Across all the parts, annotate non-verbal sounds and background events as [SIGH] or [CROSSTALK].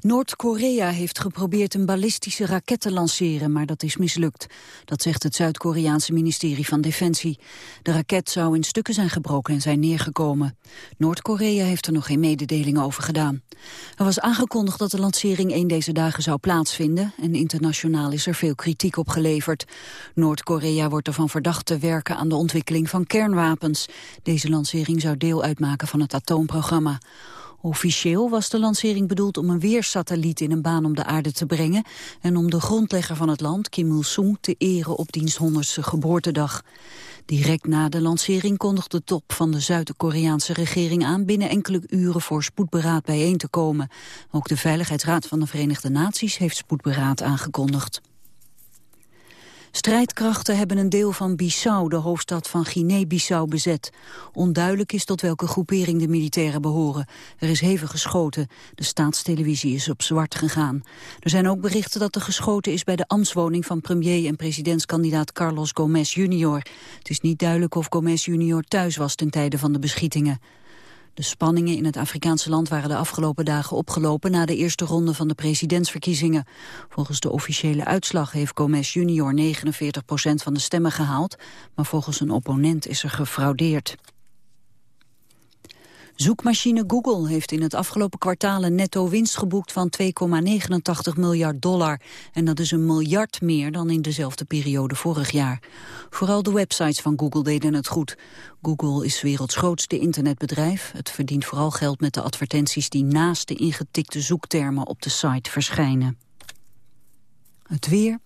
Noord-Korea heeft geprobeerd een ballistische raket te lanceren, maar dat is mislukt. Dat zegt het Zuid-Koreaanse ministerie van Defensie. De raket zou in stukken zijn gebroken en zijn neergekomen. Noord-Korea heeft er nog geen mededeling over gedaan. Er was aangekondigd dat de lancering een deze dagen zou plaatsvinden... en internationaal is er veel kritiek op geleverd. Noord-Korea wordt ervan verdacht te werken aan de ontwikkeling van kernwapens. Deze lancering zou deel uitmaken van het atoomprogramma. Officieel was de lancering bedoeld om een weersatelliet in een baan om de aarde te brengen en om de grondlegger van het land, Kim Il-sung, te eren op diens geboortedag. Direct na de lancering kondigde de top van de Zuid-Koreaanse regering aan binnen enkele uren voor spoedberaad bijeen te komen. Ook de Veiligheidsraad van de Verenigde Naties heeft spoedberaad aangekondigd. Strijdkrachten hebben een deel van Bissau, de hoofdstad van Guinea-Bissau, bezet. Onduidelijk is tot welke groepering de militairen behoren. Er is hevig geschoten. De staatstelevisie is op zwart gegaan. Er zijn ook berichten dat er geschoten is bij de ambtswoning van premier en presidentskandidaat Carlos Gomez junior. Het is niet duidelijk of Gomez junior thuis was ten tijde van de beschietingen. De spanningen in het Afrikaanse land waren de afgelopen dagen opgelopen na de eerste ronde van de presidentsverkiezingen. Volgens de officiële uitslag heeft Gomez junior 49% van de stemmen gehaald, maar volgens een opponent is er gefraudeerd. Zoekmachine Google heeft in het afgelopen kwartaal een netto winst geboekt van 2,89 miljard dollar. En dat is een miljard meer dan in dezelfde periode vorig jaar. Vooral de websites van Google deden het goed. Google is werelds grootste internetbedrijf. Het verdient vooral geld met de advertenties die naast de ingetikte zoektermen op de site verschijnen. Het weer.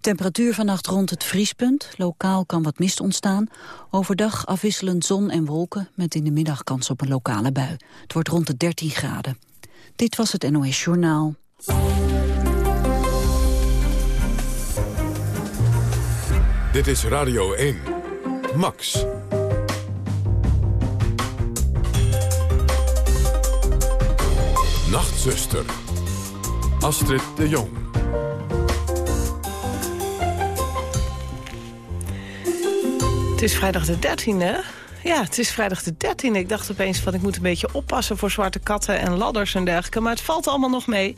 Temperatuur vannacht rond het vriespunt. Lokaal kan wat mist ontstaan. Overdag afwisselend zon en wolken met in de middag kans op een lokale bui. Het wordt rond de 13 graden. Dit was het NOS Journaal. Dit is Radio 1. Max. Nachtzuster. Astrid de Jong. Het is vrijdag de 13e. Ja, het is vrijdag de 13e. Ik dacht opeens van ik moet een beetje oppassen voor zwarte katten en ladders en dergelijke. Maar het valt allemaal nog mee.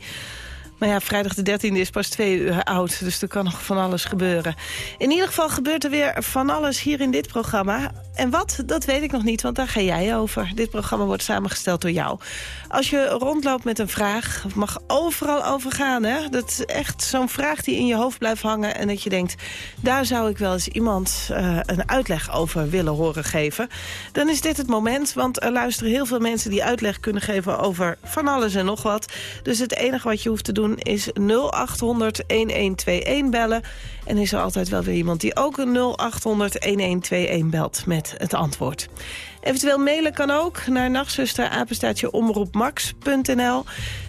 Maar ja, vrijdag de 13e is pas twee uur oud, dus er kan nog van alles gebeuren. In ieder geval gebeurt er weer van alles hier in dit programma. En wat, dat weet ik nog niet, want daar ga jij over. Dit programma wordt samengesteld door jou. Als je rondloopt met een vraag, mag overal over gaan. Hè? Dat is echt zo'n vraag die in je hoofd blijft hangen... en dat je denkt, daar zou ik wel eens iemand uh, een uitleg over willen horen geven. Dan is dit het moment, want er luisteren heel veel mensen... die uitleg kunnen geven over van alles en nog wat. Dus het enige wat je hoeft te doen is 0800-1121 bellen... En is er altijd wel weer iemand die ook een 0800-1121 belt met het antwoord. Eventueel mailen kan ook naar nachtzuster, omroepmax.nl.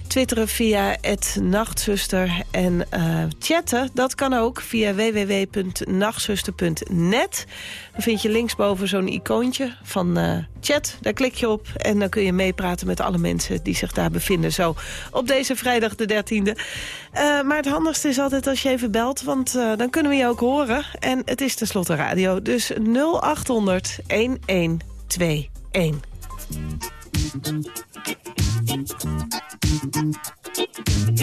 Twitteren via het Nachtzuster. En uh, chatten, dat kan ook via www.nachtzuster.net. Dan vind je linksboven zo'n icoontje van uh, chat. Daar klik je op en dan kun je meepraten met alle mensen die zich daar bevinden. Zo op deze vrijdag de 13e. Uh, eh, maar het handigste is altijd als je even belt, want dan kunnen we je ook horen. En het is tenslotte radio, dus 0800 1121.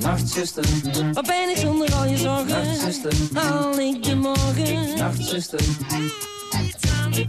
Nachtzuster, wat ben ik zonder al je zorgen? Nachtzuster, haal ik de morgen? Nachtzuster, iets aan de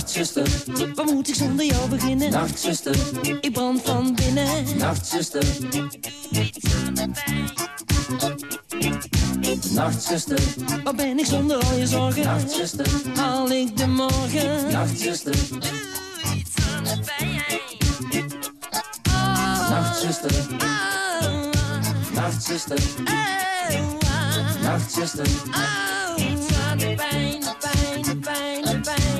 Nachtzuster, wat moet ik zonder jou beginnen? Nachtzuster, ik brand van binnen. Nachtzuster. Nachtzuster, wat ben ik zonder al je zorgen? Nachtzuster, haal ik de morgen? Nachtzuster, doe iets aan de pijn. Nachtzuster, Nachtzuster, Nachtzuster, iets aan de pijn,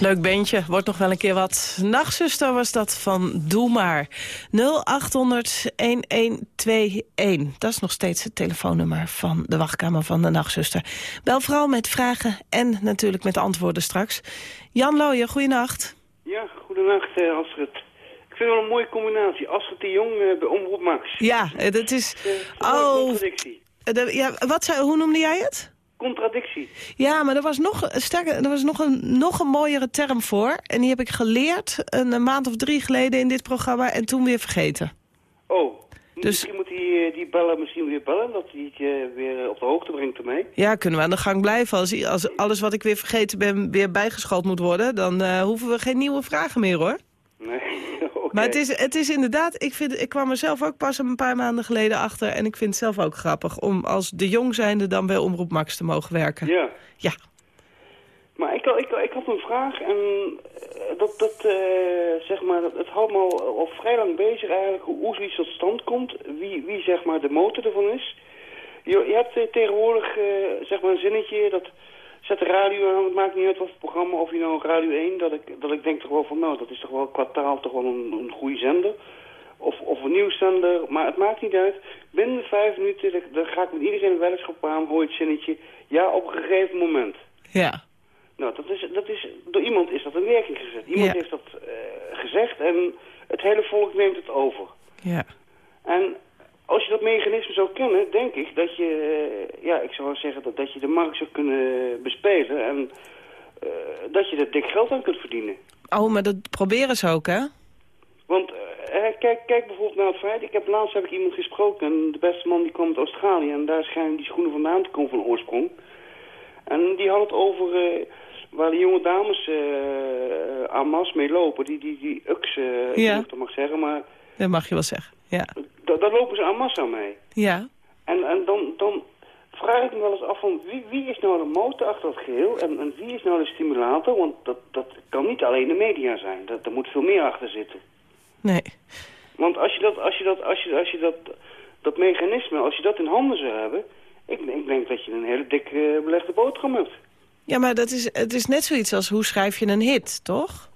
Leuk bandje, wordt nog wel een keer wat. Nachtzuster was dat van Doe Maar. 0800-1121. Dat is nog steeds het telefoonnummer van de wachtkamer van de Nachtzuster. Bel vooral met vragen en natuurlijk met antwoorden straks. Jan Looyen, goeienacht. Ja, goedenacht uh, Astrid. Ik vind wel een mooie combinatie. Astrid de Jong uh, bij Omroep Max. Ja, eh, dat is... Uh, oh, ja, wat zei, hoe noemde jij het? Contradictie. Ja, maar er was nog, sterker, er was nog, een, nog een mooiere term voor. En die heb ik geleerd een, een maand of drie geleden in dit programma en toen weer vergeten. Oh, Dus- misschien moet die, die bellen misschien weer bellen, dat hij je weer op de hoogte brengt ermee. Ja, kunnen we aan de gang blijven. Als, als alles wat ik weer vergeten ben weer bijgeschoold moet worden... dan eh, hoeven we geen nieuwe vragen meer, hoor. Nee, [LAUGHS] Maar het is, het is inderdaad... Ik, vind, ik kwam er zelf ook pas een paar maanden geleden achter... en ik vind het zelf ook grappig om als de jong zijnde dan bij Omroep Max te mogen werken. Ja, Ja. maar ik, ik, ik had een vraag en eh, dat, dat eh, zeg maar, het houdt me al, al vrij lang bezig eigenlijk hoe, hoe zoiets tot stand komt, wie, wie zeg maar de motor ervan is. Je, je hebt eh, tegenwoordig zeg maar een zinnetje dat zet de radio aan, het maakt niet uit wat voor programma, of je nou Radio 1, dat ik, dat ik denk toch wel van nou, dat is toch wel qua taal toch wel een, een goede zender. Of, of een nieuwszender, maar het maakt niet uit. Binnen vijf minuten, dan- ga ik met iedereen een weddenschap aan, hoor je het zinnetje, ja op een gegeven moment. Ja. Nou, dat is, dat is, door iemand is dat in werking gezet. Iemand Ja. heeft dat eh, gezegd en het hele volk neemt het over. Ja. En als je dat mechanisme zou kennen, denk ik dat je, eh, ja, ik zou zeggen dat, dat je de markt zou kunnen bespelen en eh, dat je er dik geld aan kunt verdienen. Oh, maar dat proberen ze ook, hè? Want eh, kijk, kijk bijvoorbeeld naar het feit, ik heb laatst heb ik iemand gesproken en de beste man die kwam uit Australië en daar schijnen die schoenen vandaan te komen van oorsprong. En die had het over waar de jonge dames aan mas mee lopen, die, die, die ik Ja. ik mag zeggen, maar Dat mag je wel zeggen. Ja. da- daar lopen ze aan massa mee. Ja. En, en dan, dan vraag ik me wel eens af van wie, wie is nou de motor achter het geheel en, en wie is nou de stimulator? Want dat, dat kan niet alleen de media zijn, dat, er moet veel meer achter zitten. Nee. Want als je dat, als je dat, als je, als je dat, dat mechanisme, als je dat in handen zou hebben, ik, ik denk dat je een hele dik eh, belegde boterham hebt. Ja, maar dat is, het is net zoiets als hoe schrijf je een hit, toch?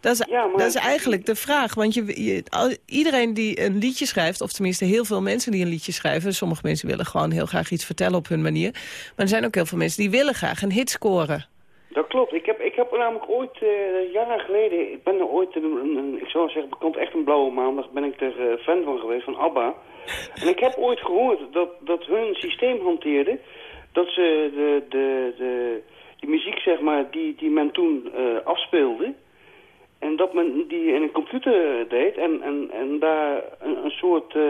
Dat is, Ja, maar- dat is eigenlijk de vraag. Want je, iedereen die een liedje schrijft... of tenminste heel veel mensen die een liedje schrijven... sommige mensen willen gewoon heel graag iets vertellen op hun manier... maar er zijn ook heel veel mensen die willen graag een hit scoren. Dat klopt. Ik heb, ik heb namelijk ooit, eh, jaren geleden, ik ben er ooit, een, ik zou zeggen, bekend echt een blauwe maandag, ben ik er eh, fan van geweest, van ABBA. En ik heb ooit gehoord dat, dat hun systeem hanteerde, dat ze de, de, de, muziek, zeg maar, die, die men toen eh, afspeelde, en dat men die in een computer deed en, en, en daar een, een soort eh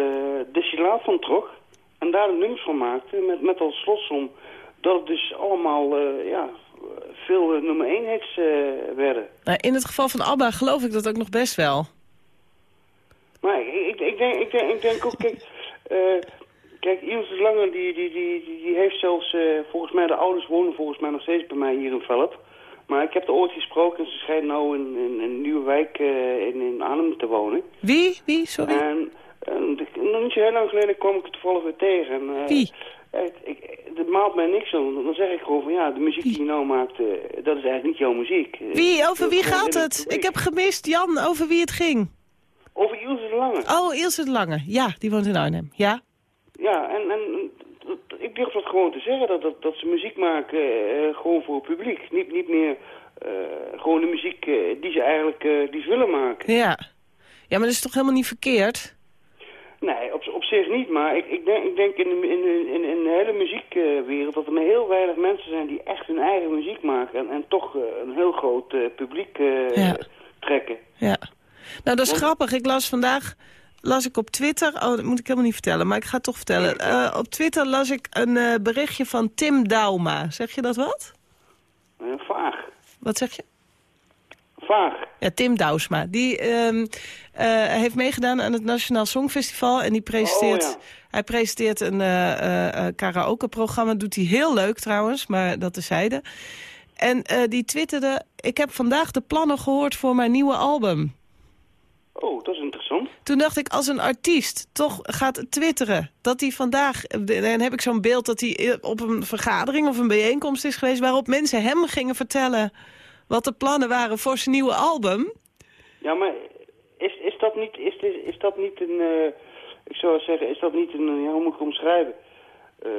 destillaat van trok. En daar de nummers van maakte met, met als slotsom dat het dus allemaal eh, ja, veel eh, nummer 1 hits werden. Nou, in het geval van ABBA geloof ik dat ook nog best wel. Maar ik, ik, ik, denk, ik, denk, ik denk ook, kijk, kijk Iels de Lange die, die, die, die, heeft zelfs, volgens mij de ouders wonen volgens mij nog steeds bij mij hier in Velp. Maar ik heb er ooit gesproken en ze schijnt nou in, in, in Nieuwewijk eh, in, in Arnhem te wonen. Wie? Wie? Sorry? En, en de- niet zo heel lang geleden kwam ik het toevallig weer tegen. En, eh, Wie? echt, ik, dat maalt mij niks aan. Dan zeg ik gewoon van ja, de muziek die je nou maakt, eh, dat is eigenlijk niet jouw muziek. Wie? Over wie gaat het? Ik heb gemist, Jan, over wie het ging. Over Ilse de Lange. Oh, Ilse de Lange. Ja, die woont in Arnhem. Ja? Ja, en, en dat- ik durf dat gewoon te zeggen, dat, dat, dat ze muziek maken eh, gewoon voor het publiek. Niet, niet meer eh, gewoon de muziek eh, die ze eigenlijk die ze willen maken. Ja. Ja, maar dat is toch helemaal niet verkeerd? Nee, op, op zich niet, maar ik, ik denk, ik denk in, de, in, in, in de hele muziekwereld dat er maar heel weinig mensen zijn die echt hun eigen muziek maken. En, en toch een heel groot publiek Ja. trekken. Ja. Nou, dat is Want- grappig. Ik las vandaag las ik op Twitter... Oh, dat moet ik helemaal niet vertellen, maar ik ga het toch vertellen. Eh, op Twitter las ik een eh, berichtje van Tim Dauma. Zeg je dat wat? Eh, vaag. Wat zeg je? Vaag. Ja, Tim Douwsma. Die ehm, eh, heeft meegedaan aan het Nationaal Songfestival. En die presenteert, Oh, ja. hij presenteert een karaoke-programma. Doet hij heel leuk trouwens, maar dat tezijde. En eh, die twitterde... Ik heb vandaag de plannen gehoord voor mijn nieuwe album. Oh, dat is interessant. Toen dacht ik, als een artiest toch gaat twitteren... dat hij vandaag... Dan heb ik zo'n beeld dat hij op een vergadering of een bijeenkomst is geweest... waarop mensen hem gingen vertellen wat de plannen waren voor zijn nieuwe album. Ja, maar is, is, dat, niet, is, is dat niet een... eh, ik zou zeggen, is dat niet een... eh, Ja, hoe moet ik omschrijven? Eh,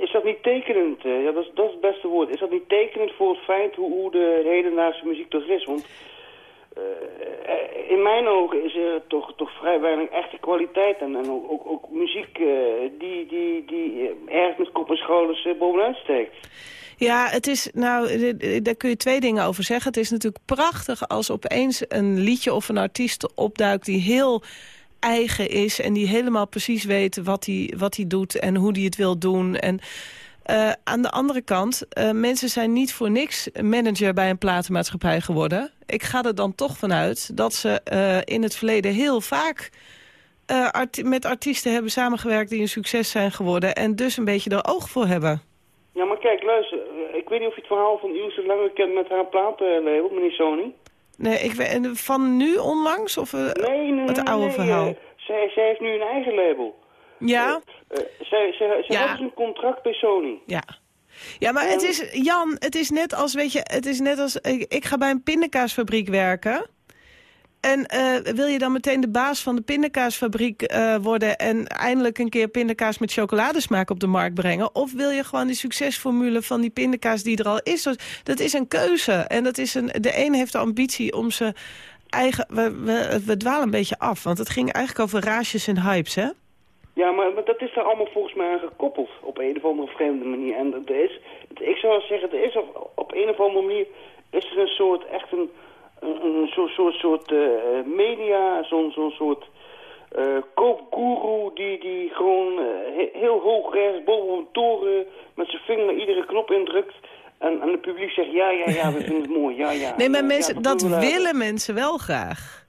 is dat niet tekenend? eh, ja, dat is, dat is het beste woord. Is dat niet tekenend voor het feit hoe, hoe de hedendaagse muziek toch is? Want eh, in mijn ogen is er toch, toch vrij weinig echte kwaliteit. En, en ook, ook, ook muziek eh, die, die, die eh, erg met kop en schouders eh, bovenuit steekt. Ja, het is, nou, daar kun je twee dingen over zeggen. Het is natuurlijk prachtig als opeens een liedje of een artiest opduikt... die heel eigen is en die helemaal precies weet wat hij, wat hij doet... en hoe hij het wil doen. En eh, aan de andere kant, eh, mensen zijn niet voor niks manager bij een platenmaatschappij geworden. Ik ga er dan toch vanuit dat ze eh, in het verleden heel vaak... arti- met artiesten hebben samengewerkt die een succes zijn geworden... en dus een beetje er oog voor hebben. Ja, maar kijk, luister. Ik weet niet of je het verhaal van Ilse Lange kent met haar platenlabel, meneer Sony. Nee, ik weet, van nu onlangs? Of, Nee, nee, het oude nee, verhaal? zij, zij heeft nu een eigen label. Ja? Had dus een contract bij Sony. Ja. Ja, maar het is, Jan, het is net als, weet je, het is net als, ik, ik ga bij een pindakaasfabriek werken. En eh, wil je dan meteen de baas van de pindakaasfabriek eh, worden... en eindelijk een keer pindakaas met chocoladesmaak op de markt brengen? Of wil je gewoon die succesformule van die pindakaas die er al is? Dus Dat is een keuze. En dat is een, de een heeft de ambitie om ze eigen... We, we, we dwalen een beetje af, want het ging eigenlijk over raasjes en hypes, hè? Ja, maar, maar dat is daar allemaal volgens mij aan gekoppeld op een of andere vreemde manier. En dat is, ik zou zeggen, er is op, op een of andere manier is er een soort, echt een, een, een soort, soort, soort eh, media, zo'n zo'n soort koopgoeroe die, die gewoon eh, he- heel hoog rechts boven een toren met zijn vinger iedere knop indrukt. En, en het publiek zegt, ja, ja, ja, we vinden het mooi, ja, ja. Nee, maar Ja, mensen, ja, dat later. willen mensen wel graag.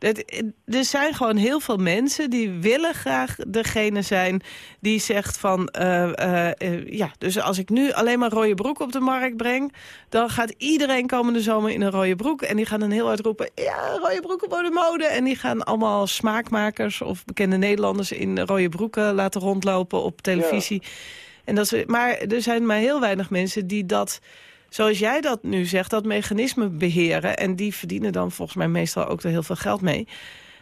Er zijn gewoon heel veel mensen die willen graag degene zijn die zegt van... eh, eh, eh, ja, dus als ik nu alleen maar rode broek op de markt breng... dan gaat iedereen komende zomer in een rode broek. En die gaan dan heel hard roepen, ja, rode broeken worden mode. En die gaan allemaal smaakmakers of bekende Nederlanders in rode broeken laten rondlopen op televisie. En dat is, maar er zijn maar heel weinig mensen die dat zoals jij dat nu zegt, dat mechanisme beheren... en die verdienen dan volgens mij meestal ook er heel veel geld mee...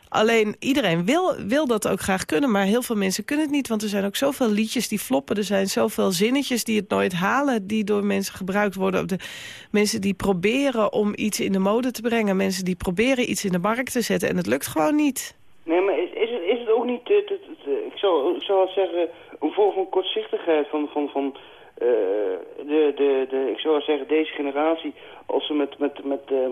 Alleen iedereen wil, wil dat ook graag kunnen, maar heel veel mensen kunnen het niet. Want er zijn ook zoveel liedjes die floppen. Er zijn zoveel zinnetjes die het nooit halen, die door mensen gebruikt worden. De mensen die proberen om iets in de mode te brengen. Mensen die proberen iets in de markt te zetten en het lukt gewoon niet. Nee, maar is, is, het, is het ook niet, uh, ik, zou, zou zeggen, een vorm van kortzichtigheid van... van, van de, de, de, ik zou zeggen, deze generatie, als ze met, met, met, uh,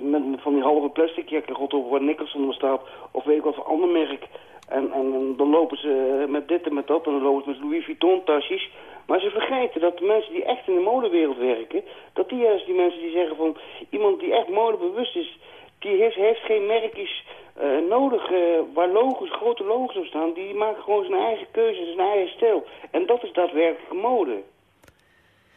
met, van die halve plastic jacken rot over waar Nicholson op staat, of weet ik wat voor ander merk, en, en dan lopen ze met dit en met dat, en dan lopen ze met Louis Vuitton tasjes. Maar ze vergeten dat de mensen die echt in de modewereld werken, dat die juist die mensen die zeggen van, iemand die echt modebewust is, die heeft, heeft geen merkjes uh, nodig waar logos, grote logos op staan. Die maken gewoon zijn eigen keuzes, zijn eigen stijl. En dat is daadwerkelijke mode.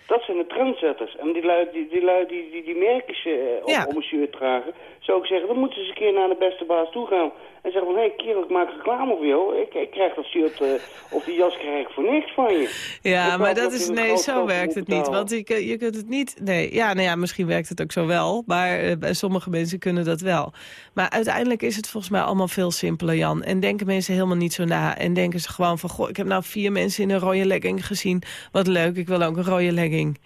Dat zijn de trendsetters. En die lui die, die, lui die, die, die merkjes uh, op, Ja. op een shirt dragen, zou ik zeggen, dan moeten ze eens een keer naar de beste baas toe gaan. En zeggen van, hé hey, kerel, ik maak reclame voor jou. Ik, ik krijg dat shirt uh, of die jas krijg ik voor niks van je. Ja, maar dat is, nee, zo werkt het niet. Want je, je kunt het niet, nee, ja, nou ja, misschien werkt het ook zo wel. Maar eh, sommige mensen kunnen dat wel. Maar uiteindelijk is het volgens mij allemaal veel simpeler, Jan. En denken mensen helemaal niet zo na. En denken ze gewoon van, goh, ik heb nou vier mensen in een rode legging gezien. Wat leuk, ik wil ook een rode legging.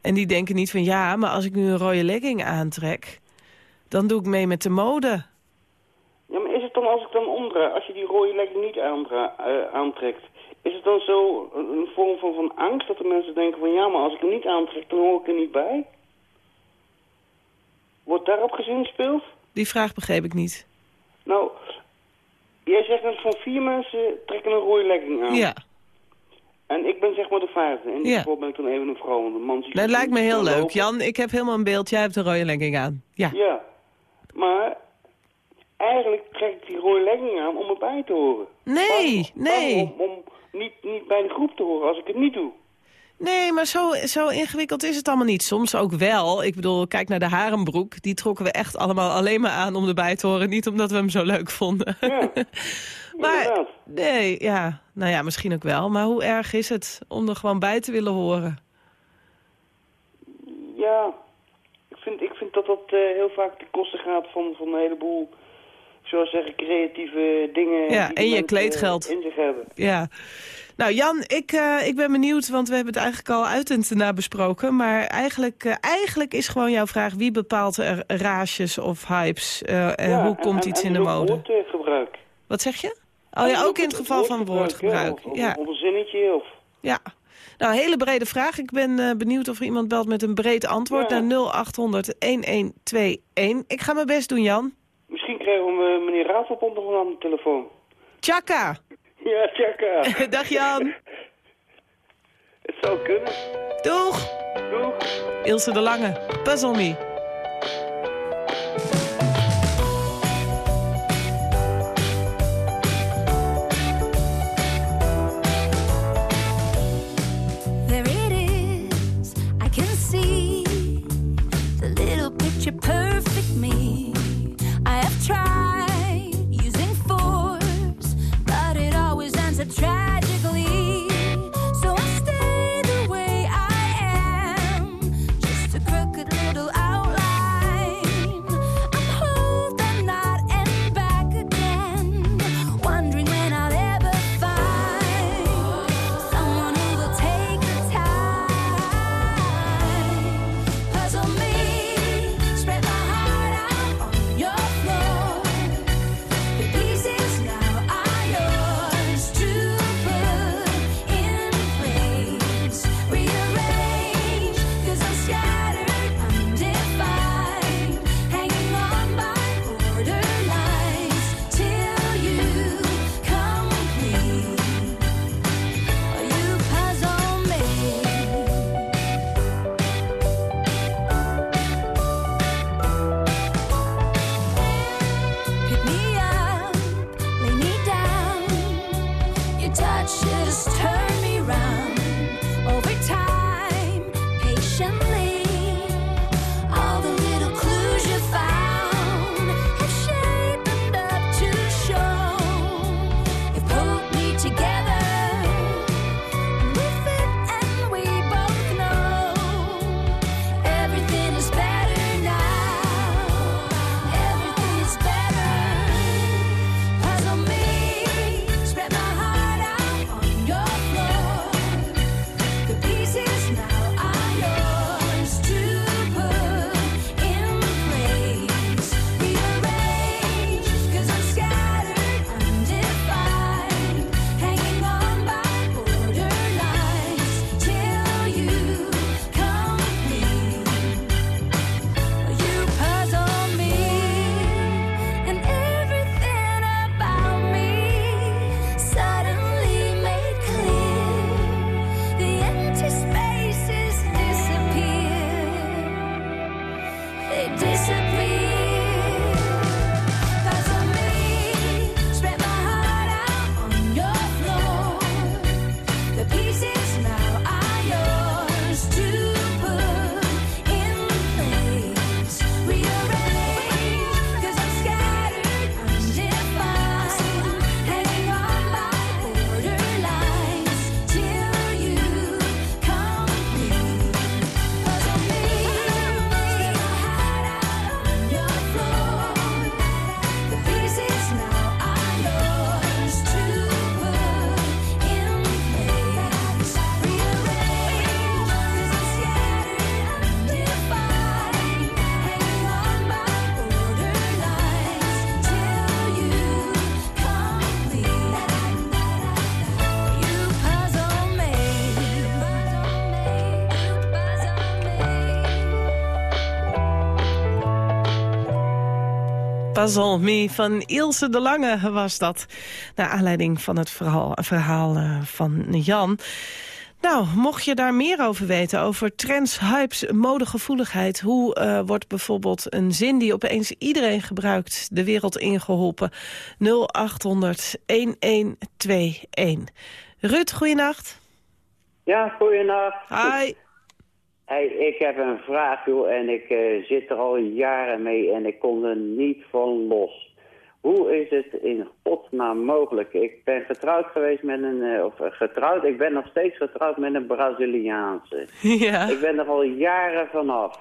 En die denken niet van, ja, maar als ik nu een rode legging aantrek... dan doe ik mee met de mode. Ja, maar is het dan als ik dan omdraai, als je die rode legging niet eh, aantrekt, is het dan zo een, vorm van, van angst dat de mensen denken van ja, maar als ik hem niet aantrek, dan hoor ik er niet bij? Wordt daarop gezinspeeld? Die vraag begreep ik niet. Nou, jij zegt dat van vier mensen trekken een rode legging aan. Ja, En ik ben zeg maar de vijfde. In dit Ja. geval ben ik dan even een vrouw, want een man ziet dat lijkt me heel leuk. lopen. Jan, ik heb helemaal een beeld. Jij hebt een rode legging aan. Ja. Ja, maar eigenlijk trek ik die rode legging aan om erbij te horen. Nee, nee. Om, om niet, niet bij de groep te horen als ik het niet doe. Nee, maar zo, zo ingewikkeld is het allemaal niet. Soms ook wel. Ik bedoel, kijk naar de harenbroek. Die trokken we echt allemaal alleen maar aan om erbij te horen. Niet omdat we hem zo leuk vonden. Ja, [LAUGHS] maar inderdaad. nee, ja. Nou ja, misschien ook wel. Maar hoe erg is het om er gewoon bij te willen horen? Ja, ik vind, ik vind dat dat eh, heel vaak ten koste gaat van, van een heleboel, zou zeggen, creatieve dingen. Ja, die en je kleedgeld. in zich hebben. Ja. Nou Jan, ik, eh, ik ben benieuwd, want we hebben het eigenlijk al uit en te na besproken. Maar eigenlijk, eh, eigenlijk is gewoon jouw vraag, wie bepaalt er rages of hypes? eh, en Ja, hoe komt en- iets en in de mode? woordgebruik. Wat zeg je? Oh ja, ook in het geval van woordgebruik. Of, of, Ja, of een zinnetje. Of, ja. Nou, hele brede vraag. Ik ben benieuwd of er iemand belt met een breed antwoord Ja. naar 0800-1121. Ik ga mijn best doen, Jan. Misschien krijgen we meneer Rafelpont nog aan de telefoon. Tjaka! [LAUGHS] Ja, tjaka. [LAUGHS] Dag Jan. Het zou kunnen. Doeg! Doeg. Ilse de Lange, Puzzle Me. Me van Ilse de Lange was dat. Naar aanleiding van het verhaal, verhaal eh, van Jan. Nou, mocht je daar meer over weten, over trends, hypes, modegevoeligheid... hoe eh, wordt bijvoorbeeld een zin die opeens iedereen gebruikt... de wereld ingeholpen? 0800-1121. Ruud, goeienacht. Ja, goeienacht. Hi. Hey, ik heb een vraag, joh, en ik eh, zit er al jaren mee en ik kom er niet van los. Hoe is het in godsnaam mogelijk? Ik ben getrouwd geweest met een, eh, of eh, getrouwd, ik ben nog steeds getrouwd met een Braziliaanse. [LAUGHS] Ja. Ik ben er al jaren vanaf.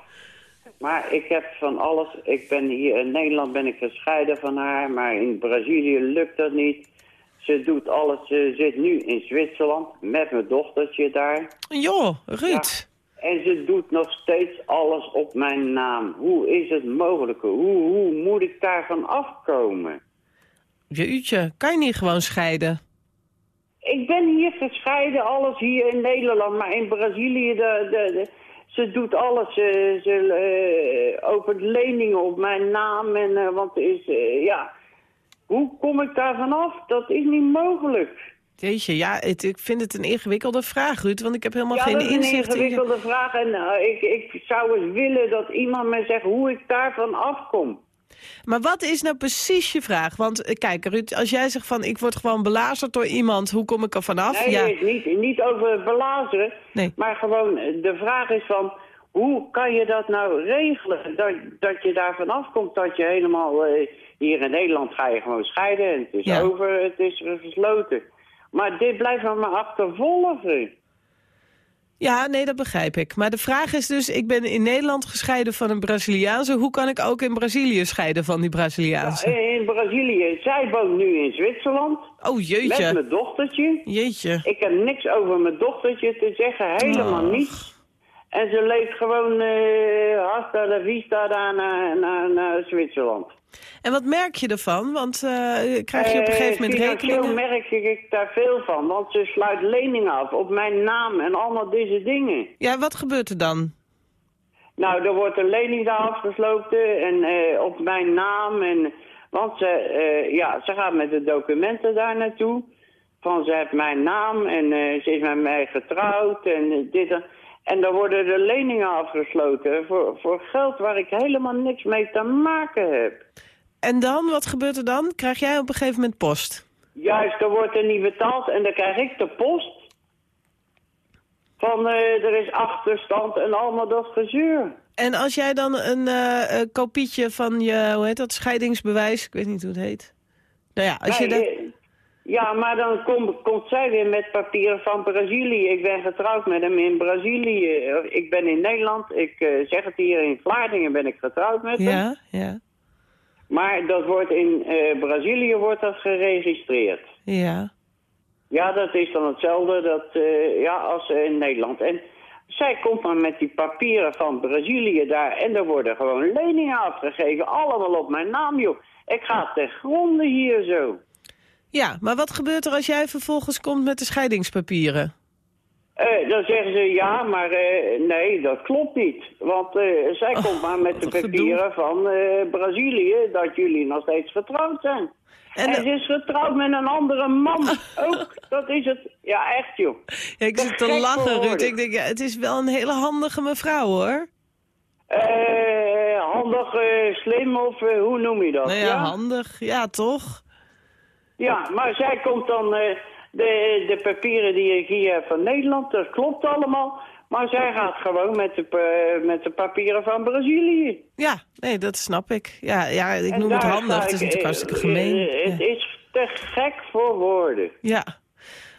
Maar ik heb van alles, ik ben hier in Nederland ben ik gescheiden van haar, maar in Brazilië lukt dat niet. Ze doet alles, ze zit nu in Zwitserland met mijn dochtertje daar. Joh, Ruud. En ze doet nog steeds alles op mijn naam. Hoe is het mogelijk? Hoe, hoe moet ik daarvan afkomen? Jeetje, kan je niet gewoon scheiden? Ik ben hier gescheiden, alles hier in Nederland. Maar in Brazilië, de, de, de- ze doet alles. Ze, ze opent leningen op mijn naam. En, eh, want is, eh, ja, hoe kom ik daar vanaf? Dat is niet mogelijk. Jeetje, ja, het, ik vind het een ingewikkelde vraag, Ruud, want ik heb helemaal Ja, geen dat is een inzicht in... je- ingewikkelde vraag. En eh, ik, ik zou eens willen dat iemand me zegt hoe ik daarvan afkom. Maar wat is nou precies je vraag? Want eh, kijk, Ruud, als jij zegt van ik word gewoon belazerd door iemand, hoe kom ik er vanaf? Nee, ja. nee, niet, niet over belazeren. Nee. Maar gewoon, eh, de vraag is van... Hoe kan je dat nou regelen? Dat, dat je daarvan afkomt, dat je helemaal... hier in Nederland ga je gewoon scheiden en het is Ja. over, het is gesloten. Maar dit blijft me achtervolgen. ja, nee, dat begrijp ik. Maar de vraag is dus, ik ben in Nederland gescheiden van een Braziliaanse. Hoe kan ik ook in Brazilië scheiden van die Braziliaanse? In Brazilië, zij woont nu in Zwitserland oh, met jeetje. mijn dochtertje. Jeetje. Ik heb niks over mijn dochtertje te zeggen, helemaal niets. En ze leeft gewoon eh hasta la vista daar naar, naar, naar Zwitserland. En wat merk je ervan? Want eh, krijg je op een Eh, gegeven moment financieel rekeningen? merk ik daar veel van, want ze sluit leningen af op mijn naam en allemaal deze dingen. Ja, wat gebeurt er dan? Nou, er wordt een lening daar afgesloten en eh, op mijn naam. En, want ze, ja, ze gaat met de documenten daar naartoe. Van ze heeft mijn naam en ze is met mij getrouwd en dit en... En dan worden de leningen afgesloten voor, voor geld waar ik helemaal niks mee te maken heb. En dan, wat gebeurt er dan? Krijg jij op een gegeven moment post? Juist, er wordt er niet betaald en dan krijg ik de post. Van eh, er is achterstand en allemaal dat gezeur. En als jij dan een eh, eh, kopietje van je, hoe heet dat, scheidingsbewijs, ik weet niet hoe het heet. Nou ja, als je Nee, dat... Ja, maar dan kom- komt zij weer met papieren van Brazilië. Ik ben getrouwd met hem in Brazilië. Ik ben in Nederland. Ik eh, zeg het hier in Vlaardingen ben ik getrouwd met hem. Ja, ja, Maar dat wordt in eh, Brazilië wordt dat geregistreerd. ja. Ja, dat is dan hetzelfde dat, eh, ja, als in Nederland. En zij komt dan met die papieren van Brazilië daar... en er worden gewoon leningen afgegeven. Allemaal op mijn naam, joh. Ik ga ten gronde hier zo. Ja, maar wat gebeurt er als jij vervolgens komt met de scheidingspapieren? Eh, dan zeggen ze ja, maar eh, nee, dat klopt niet. Want eh, zij Oh, komt maar met de papieren van Brazilië dat jullie nog steeds getrouwd zijn. En, En, ze is getrouwd met een andere man [LAUGHS] ook. Dat is het. Ja, echt joh. ja, ik zit te lachen, Ruud. Ik denk, ja, het is wel een hele handige mevrouw, hoor. Handig, slim of hoe noem je dat? Nou ja, handig. Ja, toch? Ja, maar zij komt dan, eh, de, de papieren die ik hier heb van Nederland, dat klopt allemaal. Maar zij gaat gewoon met de, met de papieren van Brazilië. Ja, nee, dat snap ik. Ja, ja ik En noem het handig. Het is natuurlijk eh, hartstikke gemeen. eh, Het Ja. is te gek voor woorden. Ja.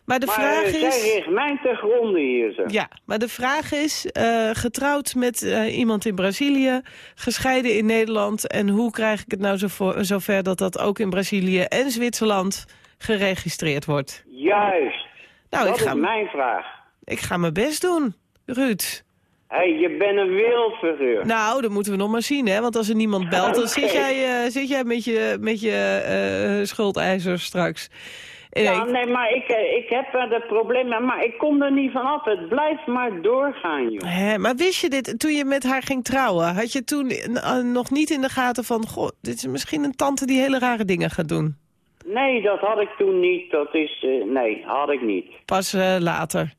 Maar de maar vraag eh, is... mij te hier zo. Ja, maar de vraag is, eh, getrouwd met eh, iemand in Brazilië, gescheiden in Nederland... en hoe krijg ik het nou zo voor, zover dat dat ook in Brazilië en Zwitserland geregistreerd wordt? Juist. Nou, dat ik ga, is mijn vraag. ik ga mijn best doen, Ruud. Hé, hey, je bent een wereldfiguur. Nou, dat moeten we nog maar zien, hè? Want als er niemand belt, dan zit jij, zit jij met je, met je eh, schuldeisers straks. Ja, nee, maar ik, eh, ik heb er het probleem mee, maar ik kom er niet vanaf. Het blijft maar doorgaan, joh. Hè, maar wist je dit, toen je met haar ging trouwen... had je toen eh, nog niet in de gaten van... goh, dit is misschien een tante die hele rare dingen gaat doen? Nee, dat had ik toen niet. Dat is, eh, nee, had ik niet. Pas later.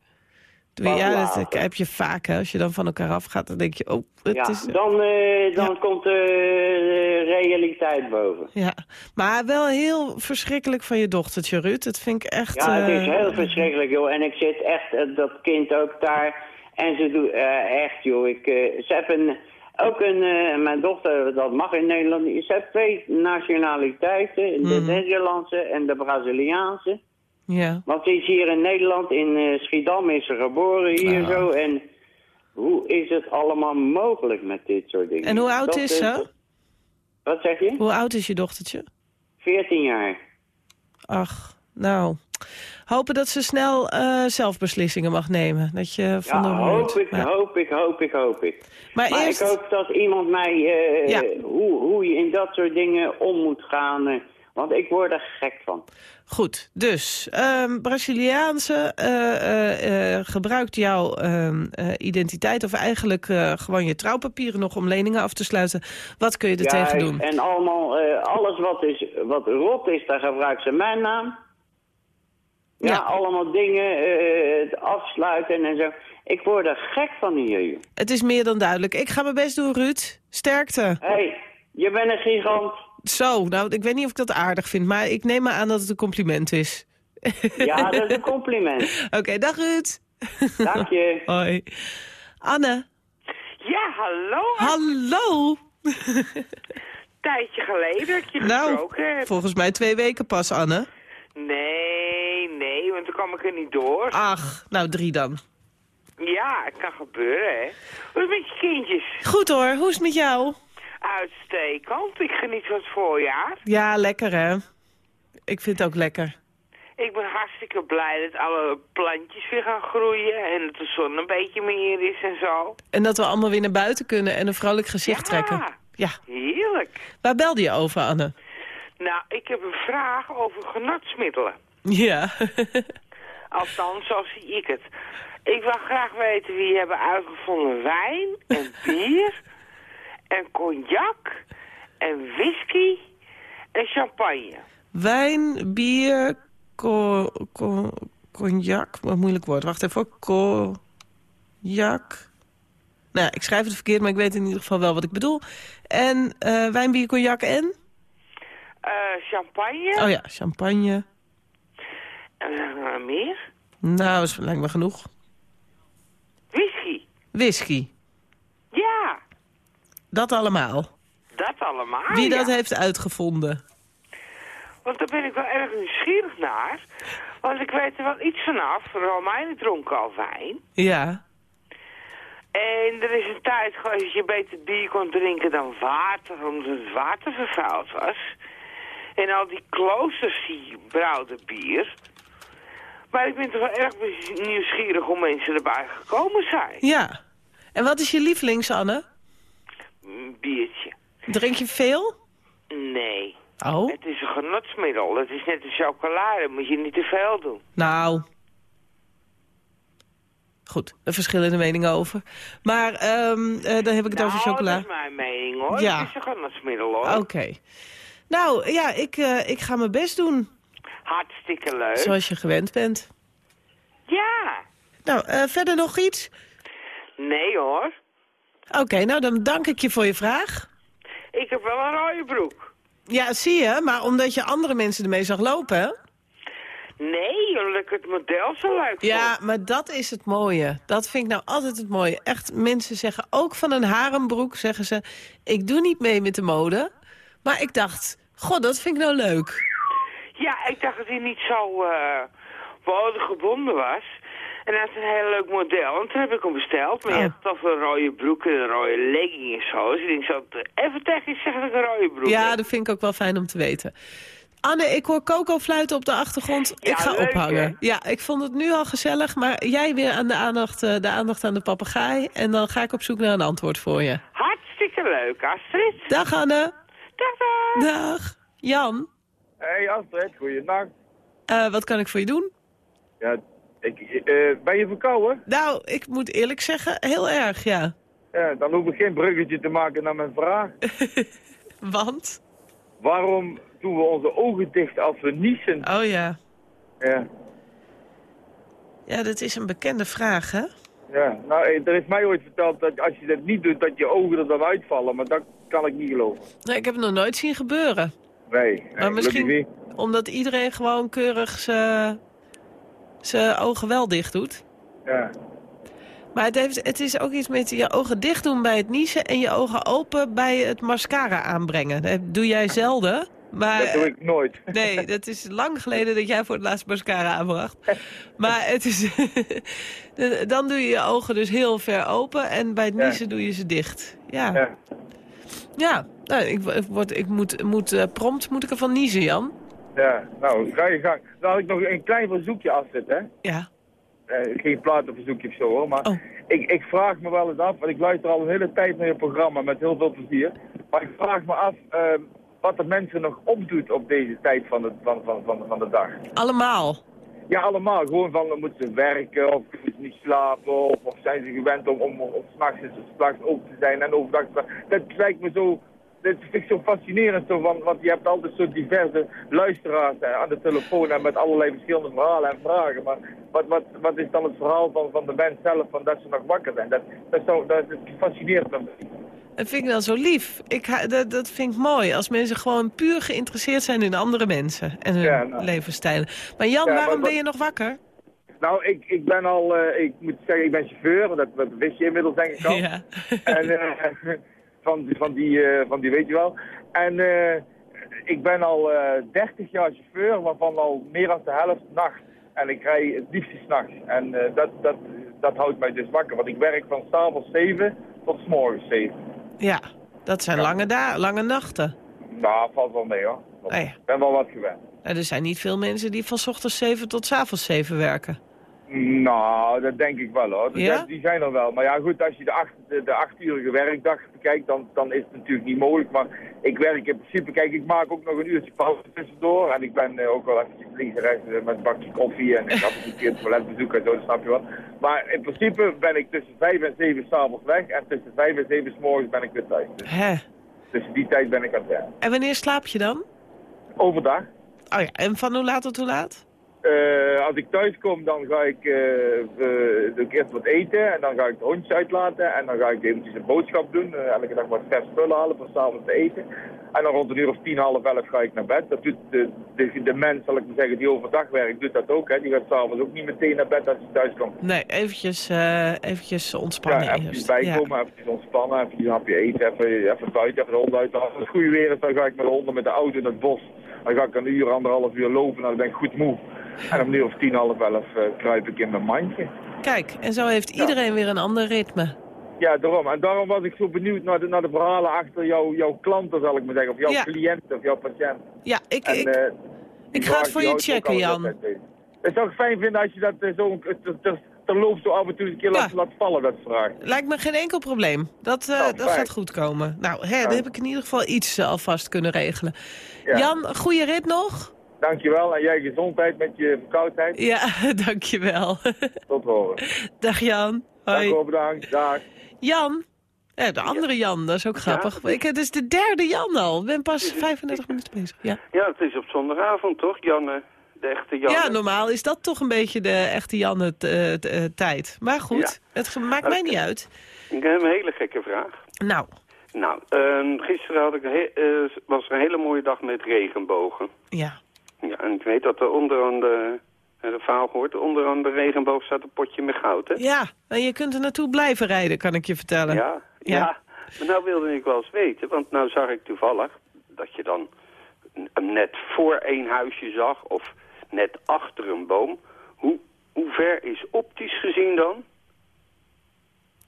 Doe- ja, dat later. heb je vaak, hè. Als je dan van elkaar afgaat, dan denk je... oh, het Ja, is... dan, eh, dan Ja. komt de realiteit boven. Ja, maar wel heel verschrikkelijk van je dochtertje, Ruud. Dat vind ik echt... Ja, het is eh, heel verschrikkelijk, joh. En ik zit echt, eh, dat kind ook daar. En ze doet eh, echt, joh. Ik, eh, ze heeft een, ook een, eh, mijn dochter, dat mag in Nederland niet. Ze heeft twee nationaliteiten. De Mhm. Nederlandse en de Braziliaanse. Ja. Want ze is hier in Nederland, in eh, Schiedam is ze geboren hier Ah. zo. En hoe is het allemaal mogelijk met dit soort dingen? En hoe oud Dat is ze? Wat zeg je? Hoe oud is je dochtertje? 14 jaar. Ach, nou... Hopen dat ze snel eh, zelfbeslissingen mag nemen. Dat je van Ja, haar hoop ik, Ja. hoop ik, hoop ik, hoop ik. Maar, Maar eerst... ik hoop dat iemand mij, eh, Ja. hoe, hoe je in dat soort dingen om moet gaan. Want ik word er gek van. Goed, dus ehm, Braziliaanse eh, eh, eh, gebruikt jouw ehm, eh, identiteit... of eigenlijk gewoon je trouwpapieren nog om leningen af te sluiten. Wat kun je er tegen doen? En allemaal, alles wat, is, wat rot is, daar gebruikt ze mijn naam. Ja, Ja. allemaal dingen het afsluiten en zo. Ik word er gek van hier. Het is meer dan duidelijk. Ik ga mijn best doen, Ruud. Sterkte. Hé, hey, je bent een gigant. Zo, nou, ik weet niet of ik dat aardig vind... maar ik neem maar aan dat het een compliment is. Ja, dat is een compliment. [LAUGHS] Oké, dag Ruud. Dank je. [LAUGHS] Hoi. Anne. Ja, hallo. Hallo. [LAUGHS] tijdje geleden dat ik je Nou, gesproken heb. volgens mij twee weken pas, Anne. Nee, nee, want dan kwam ik er niet door. Ach, nou drie dan. Ja, het kan gebeuren, hè. Hoe is het met je kindjes? Goed hoor, hoe is het met jou? Uitstekend. Ik geniet van het voorjaar. Ja, lekker hè. Ik vind het ook lekker. Ik ben hartstikke blij dat alle plantjes weer gaan groeien en dat de zon een beetje meer is en zo. En dat we allemaal weer naar buiten kunnen en een vrolijk gezicht Ja. trekken. Ja. Heerlijk. Waar belde je over, Anne? Nou, ik heb een vraag over genatsmiddelen. Ja. [LAUGHS] Althans, zo zie ik het. Ik wil graag weten wie hebben uitgevonden wijn en bier [LAUGHS] en cognac en whisky en champagne. Wijn, bier, co, co- cognac. Wat moeilijk woord. Wacht even. Cognac. Nou, ik schrijf het verkeerd, maar ik weet in ieder geval wel wat ik bedoel. En eh, wijn, bier, cognac en? Eh, champagne Oh ja, champagne. en eh, meer. Nou, dat lijkt me genoeg. Whisky. Whisky. Ja, Dat allemaal. dat allemaal. Wie ja. dat heeft uitgevonden. Want daar ben ik wel erg nieuwsgierig naar. Want ik weet er wel iets vanaf. Romeinen dronken al wijn. Ja. En er is een tijd geweest dat je beter bier kon drinken dan water, omdat het water vervuild was. En al die kloosters die brouwden bier. Maar ik ben toch wel erg nieuwsgierig hoe mensen erbij gekomen zijn. Ja. En wat is je lievelings, Anne? Een biertje. Drink je veel? Nee. Oh. Het is een genotsmiddel. Het is net een chocolade. Moet je niet te veel doen. Nou. Goed, er verschillende meningen over. Maar ehm eh, dan heb ik het over nou, chocola. dat is mijn mening hoor. Ja. Het is een genotsmiddel hoor. Oké. Nou, ja, ik, eh, ik ga mijn best doen. Hartstikke leuk. Zoals je gewend bent. Ja. Nou, eh, verder nog iets? Nee hoor. Oké, nou dan dank ik je voor je vraag. Ik heb wel een rode broek. Ja, zie je, maar omdat je andere mensen ermee zag lopen? Nee, omdat ik het model zo leuk vond. Ja, maar dat is het mooie. Dat vind ik nou altijd het mooie. Echt, mensen zeggen ook van een harembroek, zeggen ze... ik doe niet mee met de mode. Maar ik dacht, god, dat vind ik nou leuk. Ja, ik dacht dat hij niet zo eh modegebonden was. En hij had een heel leuk model. En toen heb ik hem besteld. Maar je Oh. hebt toch een rode broek en een rode legging en zo. Dus ik denk zo, even technisch zeggen dat ik een rode broek Ja, heb. dat vind ik ook wel fijn om te weten. Anne, ik hoor Coco fluiten op de achtergrond. Ja, ik ga leuk, ophangen. hè? Ja, ik vond het nu al gezellig, maar jij weer aan de aandacht, eh, de aandacht aan de papegaai. En dan ga ik op zoek naar een antwoord voor je. Hartstikke leuk, Astrid. Dag Anne. Dag, dag. Dag. Jan, Hey Astrid, goeienacht. eh, wat kan ik voor je doen? Ja, ik, eh, ben je verkouden? Nou, ik moet eerlijk zeggen, heel erg, ja. Ja, dan hoef ik geen bruggetje te maken naar mijn vraag. [LAUGHS] Want? Waarom doen we onze ogen dicht als we niezen? Oh ja. Ja, Ja, dat is een bekende vraag, hè? ja. Nou, eh, er is mij ooit verteld dat als je dat niet doet, dat je ogen er dan uitvallen. Maar dat kan ik niet geloven. Nee, ik heb het nog nooit zien gebeuren. Nee, nee Maar misschien omdat iedereen gewoon keurig zijn ogen wel dicht doet. Ja. Maar het, heeft, het is ook iets met je ogen dicht doen bij het niezen... en je ogen open bij het mascara aanbrengen. Dat doe jij zelden. Maar, Dat doe ik nooit. [LAUGHS] Nee, dat is lang geleden dat jij voor het laatst mascara aanbracht. Maar het is... [LAUGHS] dan doe je je ogen dus heel ver open... en bij het Ja. niezen doe je ze dicht. Ja, ja. Ja. nou, ik, ik, word, ik moet, moet eh, prompt moet ik ervan niezen, Jan. Ja, nou, ga je gang. Dan had ik nog een klein verzoekje Astrid, hè. Ja. Eh, geen platenverzoekje of zo hoor, maar Oh. ik, ik vraag me wel eens af, want ik luister al een hele tijd naar je programma met heel veel plezier. Maar ik vraag me af ehm, wat de mensen nog opdoet op deze tijd van de, van, van, van, van de dag. Allemaal. Ja, allemaal. Gewoon van, dan moeten ze werken of kunnen ze niet slapen of, of zijn ze gewend om, om, om, s'nachts s'nachts open te zijn en overdag te Dat lijkt me zo, dat vind ik zo fascinerend, zo want je hebt altijd zo diverse luisteraars eh, aan de telefoon en met allerlei verschillende verhalen en vragen. Maar wat, wat, wat is dan het verhaal van, van de mens zelf, van dat ze nog wakker zijn? Dat, dat, is zo, dat, dat fascineert me. Dat vind ik dan zo lief. Ik, dat, dat vind ik mooi. Als mensen gewoon puur geïnteresseerd zijn in andere mensen. En hun Ja, nou. levensstijlen. Maar Jan, Ja, waarom ben je nog wakker? Nou, ik, ik ben al, eh, ik moet zeggen, ik ben chauffeur, dat, dat wist je inmiddels denk ik al. [LAUGHS] Ja. En eh, [LAUGHS] van, die- van, die, eh, van die weet je wel. En eh, ik ben al eh 30 jaar chauffeur, waarvan al meer dan de helft nacht. En ik rij het liefste s'nachts. En eh, dat, dat, dat houdt mij dus wakker. Want ik werk van s'avonds 7 tot s morgens 7. ja, dat zijn Ja. lange, da lange nachten. Nou, valt wel mee hoor. Oh ja. Ik ben wel wat gewend. Nou, er zijn niet veel mensen die van 's ochtends 7 tot 's avonds 7 werken. Nou, dat denk ik wel hoor. Ja? Dat- Die zijn er wel. Maar ja goed, als je de, acht, de, de achturige werkdag bekijkt, dan, dan is het natuurlijk niet mogelijk. Maar ik werk in principe, kijk, ik maak ook nog een uurtje pauze tussendoor. En ik ben eh, ook wel even links en rechts eh, met een bakje koffie en ik had een keer het toiletbezoek en zo, dat snap je wel. Maar in principe ben ik tussen vijf en zeven s'avonds weg en tussen vijf en zeven s morgens ben ik weer thuis. Dus Hè? tussen die tijd ben ik aan het werk. En wanneer slaap je dan? Overdag. Oh ja, en van hoe laat tot hoe laat? Eh, als ik thuis kom, dan ga ik, eh, doe ik eerst wat eten en dan ga ik de hondjes uitlaten en dan ga ik eventjes een boodschap doen. Eh, elke dag wat vers spullen halen voor s'avonds te eten. En dan rond een uur of tien, half elf ga ik naar bed. Dat doet de, de, de mens, zal ik maar zeggen, die overdag werkt, doet dat ook. Hè. Die gaat s'avonds ook niet meteen naar bed als hij thuis komt. Nee, eventjes, eventjes ontspannen Ja, eventjes bijkomen, eventjes ontspannen, eventjes een hapje eten, even, even buiten, even de hond uit. Als het goede weer is, dan ga ik met de honden met de auto in het bos. Dan ga ik een uur, anderhalf uur lopen en dan ben ik goed moe. En om uur of tien, half elf eh, kruip ik in mijn mandje. Kijk, en zo heeft iedereen weer een ander ritme. Ja, daarom. En daarom was ik zo benieuwd naar de, naar de verhalen achter jou, jouw klanten, zal ik maar zeggen. Of jouw Ja. cliënten of jouw patiënt. Ja, ik, En, ik, eh, ik ga het voor je checken, Jan. Het zou ik fijn vinden als je dat eh, zo ter, terloops zo af en toe een keer Ja. laat, laat vallen, dat vraag. Lijkt me geen enkel probleem. Dat, Nou, dat gaat goed komen. Nou, hè, dan heb ik in ieder geval iets alvast kunnen regelen. Ja. Jan, goede rit nog? Dankjewel en jij gezondheid met je verkoudheid. Ja, [LAUGHS] dankjewel. Tot horen. Dag Jan. Dank Hoi. wel, bedankt. Dag. Jan. Ja, de andere Jan, dat is ook grappig. Ik, het is de derde Jan al. Ik ben pas [LAUGHS] 35 minuten bezig. Ja. Ja, het is op zondagavond toch, Janne? de echte Jan. Ja, normaal is dat toch een beetje de echte Janne eh, eh, tijd. Maar goed, het maakt mij niet uit. Ik heb een hele gekke vraag. Nou, Nou, ehm, gisteren had ik eh, was er een hele mooie dag met regenbogen. ja. Ja, en ik weet dat er onder aan de, eh, de verhaal gehoord, onder aan de regenboog staat een potje met goud, hè? Ja, en je kunt er naartoe blijven rijden, kan ik je vertellen. Ja, ja. Maar nou wilde ik wel eens weten, want nou zag ik toevallig dat je dan hem net voor één huisje zag of net achter een boom. Hoe, hoe ver is optisch gezien dan?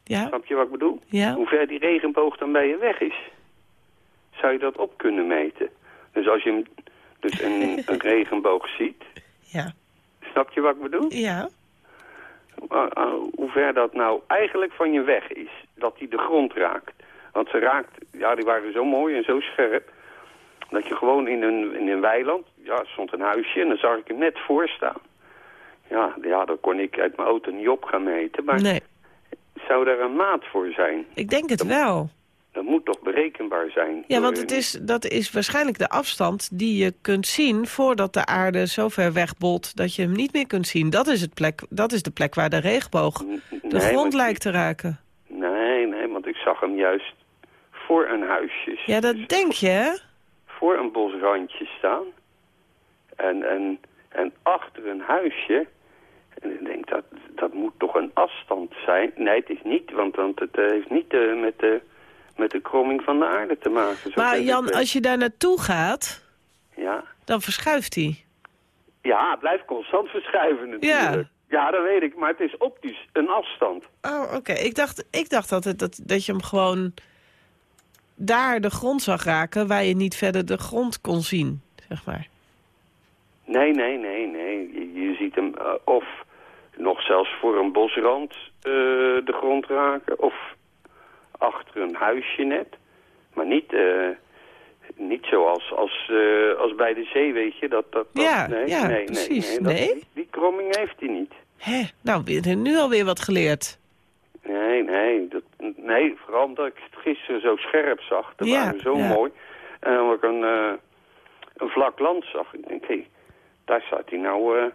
Ja? Snap je wat ik bedoel? Ja. Hoe ver die regenboog dan bij je weg is? Zou je dat op kunnen meten? Dus als je hem, dus een, een [LAUGHS] regenboog ziet, Ja. snap je wat ik bedoel? Ja. Uh, uh, hoe ver dat nou eigenlijk van je weg is. Dat hij de grond raakt. Want ze raakt, ja die waren zo mooi en zo scherp. Dat je gewoon in een, in een weiland, ja stond een huisje en dan zag ik hem net voor staan. Ja, ja, dan kon ik uit mijn auto niet op gaan meten. Maar Nee, zou daar een maat voor zijn? ik denk het wel. Dat moet toch berekenbaar zijn? Ja, want het is, dat is waarschijnlijk de afstand die je kunt zien... voordat de aarde zo ver wegbolt dat je hem niet meer kunt zien. Dat is, het plek, dat is de plek waar de regenboog de nee, grond want- lijkt te raken. Nee, nee, want ik zag hem juist voor een huisje. Ja, dat Dus denk je, hè? voor een bosrandje staan. En, en, en achter een huisje. En ik denk, dat, dat moet toch een afstand zijn? Nee, het is niet, want, want het eh, heeft niet eh, met, de, met de kromming van de aarde te maken. zo Maar Jan, als je daar naartoe gaat, Ja. dan verschuift hij. ja, het blijft constant verschuiven natuurlijk. Ja. dat weet ik, maar het is optisch een afstand. Oh, oké. Ik dacht, ik dacht dat, het, dat, dat je hem gewoon daar de grond zag raken... waar je niet verder de grond kon zien, zeg maar. Nee, nee, nee, nee. Je, je ziet hem eh, of nog zelfs voor een bosrand eh, de grond raken... of achter een huisje net. Maar niet, eh, niet zoals als, eh, als bij de zee, weet je. Dat, dat, dat- Ja, nee, ja, nee, precies. Nee, dat- Nee? die, die kromming heeft hij niet. Hè? Nou, we hebben nu alweer wat geleerd. Nee, nee, dat, nee, vooral omdat ik het gisteren zo scherp zag. Dat Ja, waren zo ja. mooi. En dan ik een, eh, een vlak land zag. Ik denk, hé, daar staat hij nou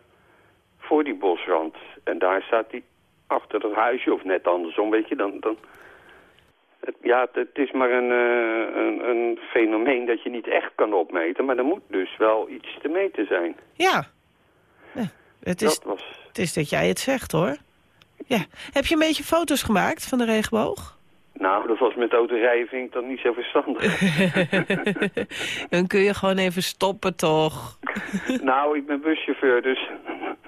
voor die bosrand. En daar staat hij achter dat huisje, of net andersom, weet je. Dan, dan, het, ja, het, is maar een, eh, een, een fenomeen dat je niet echt kan opmeten. Maar er moet dus wel iets te meten zijn. Ja. Ja, het, is, Dat was... het is dat jij het zegt, hoor. Ja. Heb je een beetje foto's gemaakt van de regenboog? Nou, dat was met autorijden vind ik dat niet zo verstandig. [LAUGHS] Dan kun je gewoon even stoppen, toch? [LAUGHS] nou, ik ben buschauffeur, dus...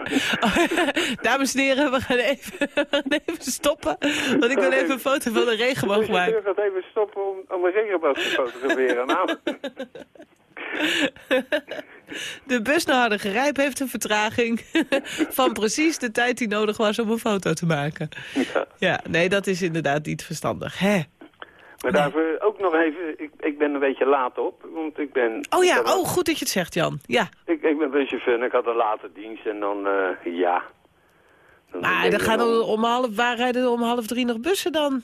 [LAUGHS] Dames en heren, we gaan even, we gaan even stoppen. Want ik wil even een foto van de regenboog De maken. buschauffeur gaat even stoppen om, om een regenboog te fotograferen. Nou, De bus naar Hardergerijp heeft een vertraging [LAUGHS] van precies de tijd die nodig was om een foto te maken. ja. Ja, nee, dat is inderdaad niet verstandig. Hè? Maar daarvoor ook nog even, ik, ik ben een beetje laat op, want ik ben... Oh ja, oh, goed dat je het zegt, Jan. Ja, ik, ik ben buschauffeur en ik had een late dienst en dan, eh, ja... Dan maar dan gaan er om half, waar rijden er om half drie nog bussen dan?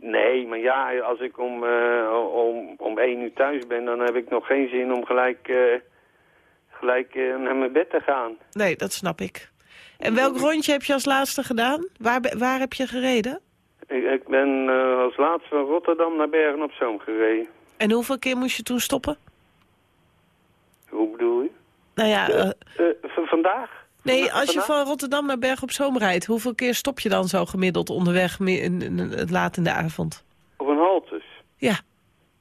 Nee, maar ja, als ik om, eh, om, om één uur thuis ben, dan heb ik nog geen zin om gelijk, eh, gelijk naar mijn bed te gaan. Nee, dat snap ik. En welk rondje heb je als laatste gedaan? Waar, waar heb je gereden? Ik, ik ben eh, als laatste van Rotterdam naar Bergen op Zoom gereden. En hoeveel keer moest je toen stoppen? Hoe bedoel je? Nou ja, eh, Eh, vandaag? nee, als je van Rotterdam naar Berg op Zoom rijdt... hoeveel keer stop je dan zo gemiddeld onderweg in- laat in de avond? Op een haltes? Ja.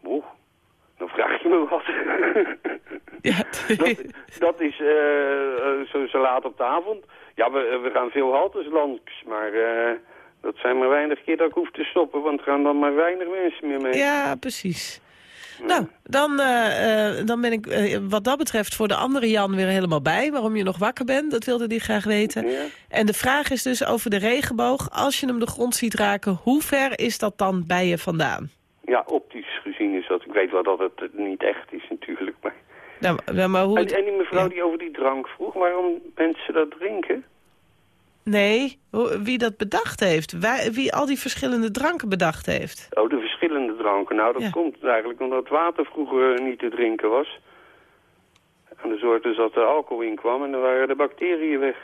Oeh, dan vraag je me wat. [LAUGHS] ja. dat, dat is eh, eh, zo, zo laat op de avond. Ja, we, we gaan veel haltes langs, maar eh, dat zijn maar weinig keer dat ik hoef te stoppen, want er gaan dan maar weinig mensen meer mee. Ja, precies. Nou, dan, eh, eh, dan ben ik eh, wat dat betreft voor de andere Jan weer helemaal bij. Waarom je nog wakker bent, dat wilde hij graag weten. Ja. En de vraag is dus over de regenboog. Als je hem de grond ziet raken, hoe ver is dat dan bij je vandaan? Ja, optisch gezien is dat. Ik weet wel dat het niet echt is natuurlijk, maar... Nou, maar- hoe En, die mevrouw ja. die over die drank vroeg, waarom mensen dat drinken? Nee, wie dat bedacht heeft. Wij- wie al die verschillende dranken bedacht heeft. Oh, de verschillende dranken. Nou, dat Ja. komt eigenlijk omdat water vroeger eh, niet te drinken was. En dan zorgde dus dat er alcohol in kwam en dan waren de bacteriën weg.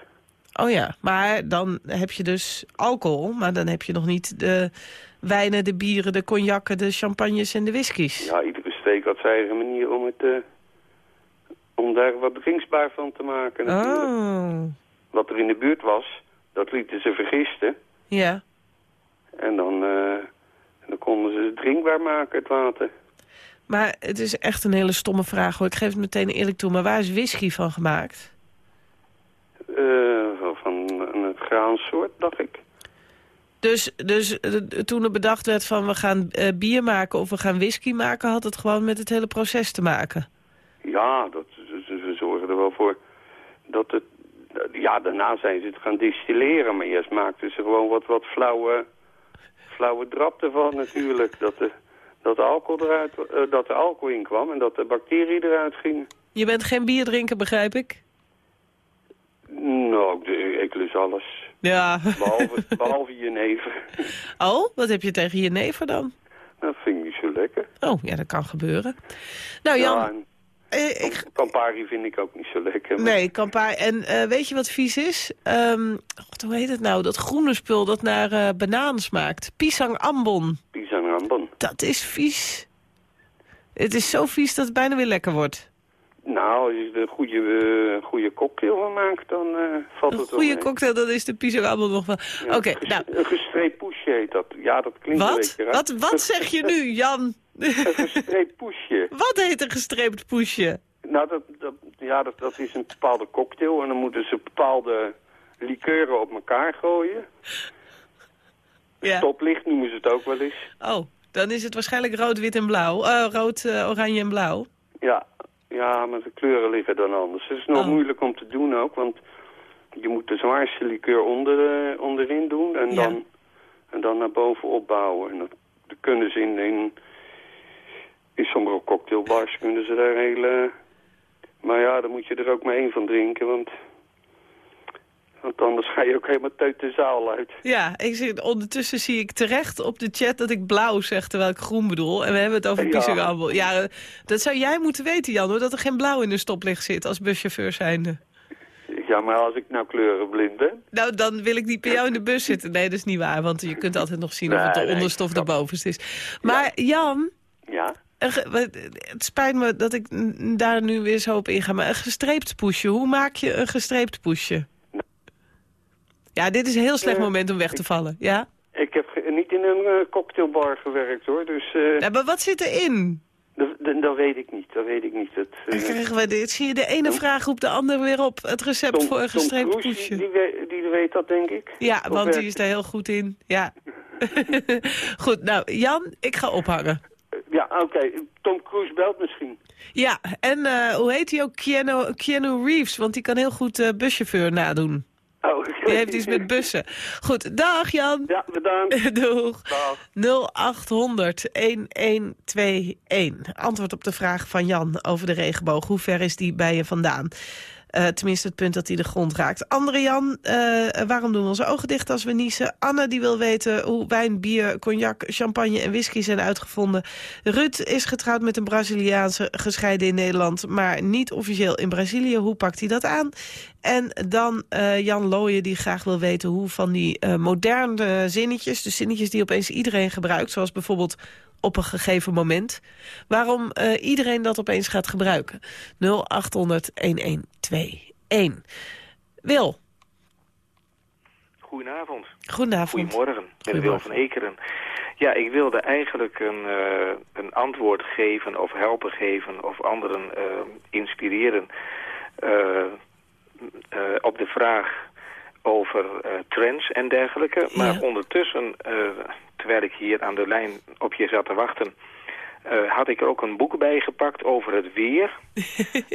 Oh ja, maar dan heb je dus alcohol, maar dan heb je nog niet de wijnen, de bieren, de cognacs, de champagnes en de whiskies. Ja, iedere steek had zijn eigen manier om, het, eh, om daar wat drinksbaar van te maken. natuurlijk. Oh, Wat er in de buurt was, dat lieten ze vergisten. ja. En dan, eh, dan konden ze het drinkbaar maken, het water. Maar het is echt een hele stomme vraag hoor. Ik geef het meteen eerlijk toe. Maar waar is whisky van gemaakt? Eh, van een graansoort, dacht ik. Dus, dus eh, toen er bedacht werd van we gaan bier maken of we gaan whisky maken... had het gewoon met het hele proces te maken. Ja, dat, ze zorgen er wel voor dat het... Ja, daarna zijn ze het gaan distilleren, maar eerst maakten ze gewoon wat, wat flauwe, flauwe drap ervan natuurlijk. Dat de, dat, de alcohol eruit, eh, dat er alcohol in kwam en dat de bacteriën eruit gingen. Je bent geen bier drinken, begrijp ik? Nou, ik, ik lus alles. Ja. Behalve, [LAUGHS] behalve jenever. Oh, wat heb je tegen je neven dan? Dat vind ik niet zo lekker. Oh, ja, dat kan gebeuren. Nou Jan, Ja, en eh, ik, Campari vind ik ook niet zo lekker. maar- Nee, Campari. En eh, weet je wat vies is? Ehm, God, hoe heet het nou? Dat groene spul dat naar eh banaan smaakt. Pisang ambon. Pisang ambon. Dat is vies. Het is zo vies dat het bijna weer lekker wordt. Nou, als je er een goede, eh, goede cocktail van maakt, dan eh, valt Een het wel goede mee. cocktail, dan is de pisang ambon nog wel... Ja, Oké, nou, Een gestreept poesje heet dat. Ja, dat klinkt een wat? beetje raar. Wat, wat zeg je nu, Jan? Een [LAUGHS] gestreept poesje. wat heet een gestreept poesje? Nou, dat, dat, ja, dat, dat is een bepaalde cocktail en dan moeten ze bepaalde likeuren op elkaar gooien. Ja. Stoplicht noemen ze het ook wel eens. Oh, dan is het waarschijnlijk rood, wit en blauw. Eh, rood, eh, oranje en blauw. Ja, ja, maar de kleuren liggen dan anders. Het is nog Oh. moeilijk om te doen ook, want je moet de zwaarste likeur onder, eh, onderin doen en, Ja. dan, en dan naar boven opbouwen. En dat, dat kunnen ze in, in, in sommige cocktailbars kunnen ze daar hele... Maar ja, dan moet je er ook maar één van drinken, want, want anders ga je ook helemaal teut de zaal uit. Ja, ik zie, ondertussen zie ik terecht op de chat dat ik blauw zeg, terwijl ik groen bedoel. En we hebben het over Ja. Ja, eh, dat zou jij moeten weten, Jan, hoor, dat er geen blauw in de stoplicht zit als buschauffeur zijnde. Ja, maar als ik nou kleurenblind ben... Nou, dan wil ik niet bij jou in de bus zitten. Nee, dat is niet waar, want je kunt altijd nog zien of het de Nee, nee, onderste of de grap. bovenste is. Maar Jan, Ja, het spijt me dat ik daar nu weer zo op inga, maar een gestreept poesje, hoe maak je een gestreept poesje? Ja, dit is een heel slecht Eh, moment om weg te vallen, ja? ik heb niet in een eh, cocktailbar gewerkt hoor, dus... eh, ja? Maar wat zit erin? Dat, dat, dat weet ik niet, dat weet ik niet. Dat, Dan krijgen we dit. Zie je, de ene vraag roept de andere weer op. Het recept Tom- voor een Tom gestreept Cruise, poesje. Die, weet, die weet dat, denk ik. Ja, Of want die is daar heel goed in. Ja. [LAUGHS] goed, nou, Jan, ik ga ophangen. Ja, oké. Tom Cruise belt misschien. Ja, en eh, hoe heet hij ook? Keanu, Keanu Reeves, want die kan heel goed eh, buschauffeur nadoen. Oh, [LAUGHS] Die heeft iets met bussen. Goed, dag Jan. Ja, bedankt. [LAUGHS] Doeg. Dag. 0800 1121. Antwoord op de vraag van Jan over de regenboog. Hoe ver is die bij je vandaan? Eh, tenminste, het punt dat hij de grond raakt. Andere Jan, eh, waarom doen we onze ogen dicht als we niezen? Anne die wil weten hoe wijn, bier, cognac, champagne en whisky zijn uitgevonden. Ruud is getrouwd met een Braziliaanse, gescheiden in Nederland... maar niet officieel in Brazilië. Hoe pakt hij dat aan? En dan eh, Jan Looyen die graag wil weten hoe van die moderne zinnetjes... de zinnetjes die opeens iedereen gebruikt, zoals bijvoorbeeld op een gegeven moment... waarom eh, iedereen dat opeens gaat gebruiken. 0800-1121. Wil, Goedenavond. goedenavond. Goedemorgen. Ik ben Wil van Ekeren. Ja, ik wilde eigenlijk een, eh, een antwoord geven of helpen geven of anderen eh, inspireren op de vraag over trends en dergelijke. Maar ondertussen, terwijl ik hier aan de lijn op je zat te wachten... eh, had ik ook een boek bijgepakt over het weer. [LAUGHS]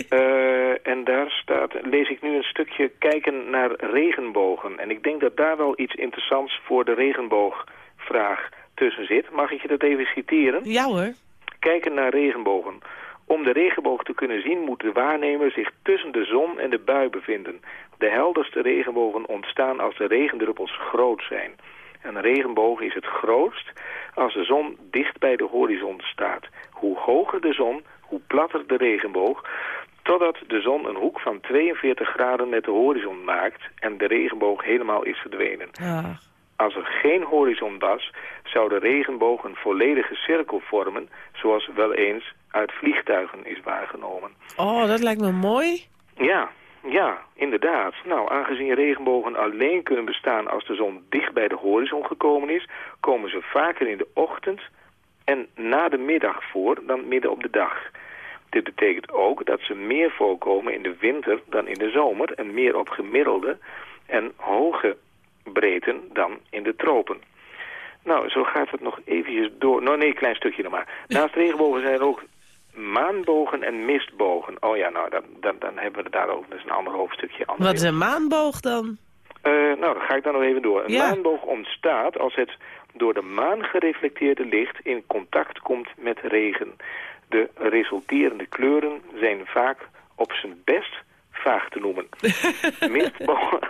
Eh, en daar staat, lees ik nu een stukje kijken naar regenbogen. En ik denk dat daar wel iets interessants voor de regenboogvraag tussen zit. Mag ik je dat even citeren? Ja hoor. Kijken naar regenbogen. Om de regenboog te kunnen zien moet de waarnemer zich tussen de zon en de bui bevinden. De helderste regenbogen ontstaan als de regendruppels groot zijn. Een regenboog is het grootst als de zon dicht bij de horizon staat. Hoe hoger de zon, hoe platter de regenboog. Totdat de zon een hoek van 42 graden met de horizon maakt en de regenboog helemaal is verdwenen. Als er geen horizon was, zou de regenboog een volledige cirkel vormen, zoals wel eens uit vliegtuigen is waargenomen. Oh, dat lijkt me mooi. Ja, ja, inderdaad. Nou, aangezien regenbogen alleen kunnen bestaan als de zon dicht bij de horizon gekomen is, komen ze vaker in de ochtend en na de middag voor dan midden op de dag. Dit betekent ook dat ze meer voorkomen in de winter dan in de zomer en meer op gemiddelde en hoge breedten dan in de tropen. Nou, zo gaat het nog eventjes door. Nou nee, een klein stukje nog maar. Naast regenbogen zijn er ook maanbogen en mistbogen. Oh ja, nou, dan, dan, dan hebben we het daarover. Dat is een ander hoofdstukje. Ander Wat is een maanboog dan? Uh, nou, dan ga ik dan nog even door. Een Ja. maanboog ontstaat als het door de maan gereflecteerde licht in contact komt met regen. De resulterende kleuren zijn vaak op zijn best vaag te noemen. [LAUGHS] Mistbogen,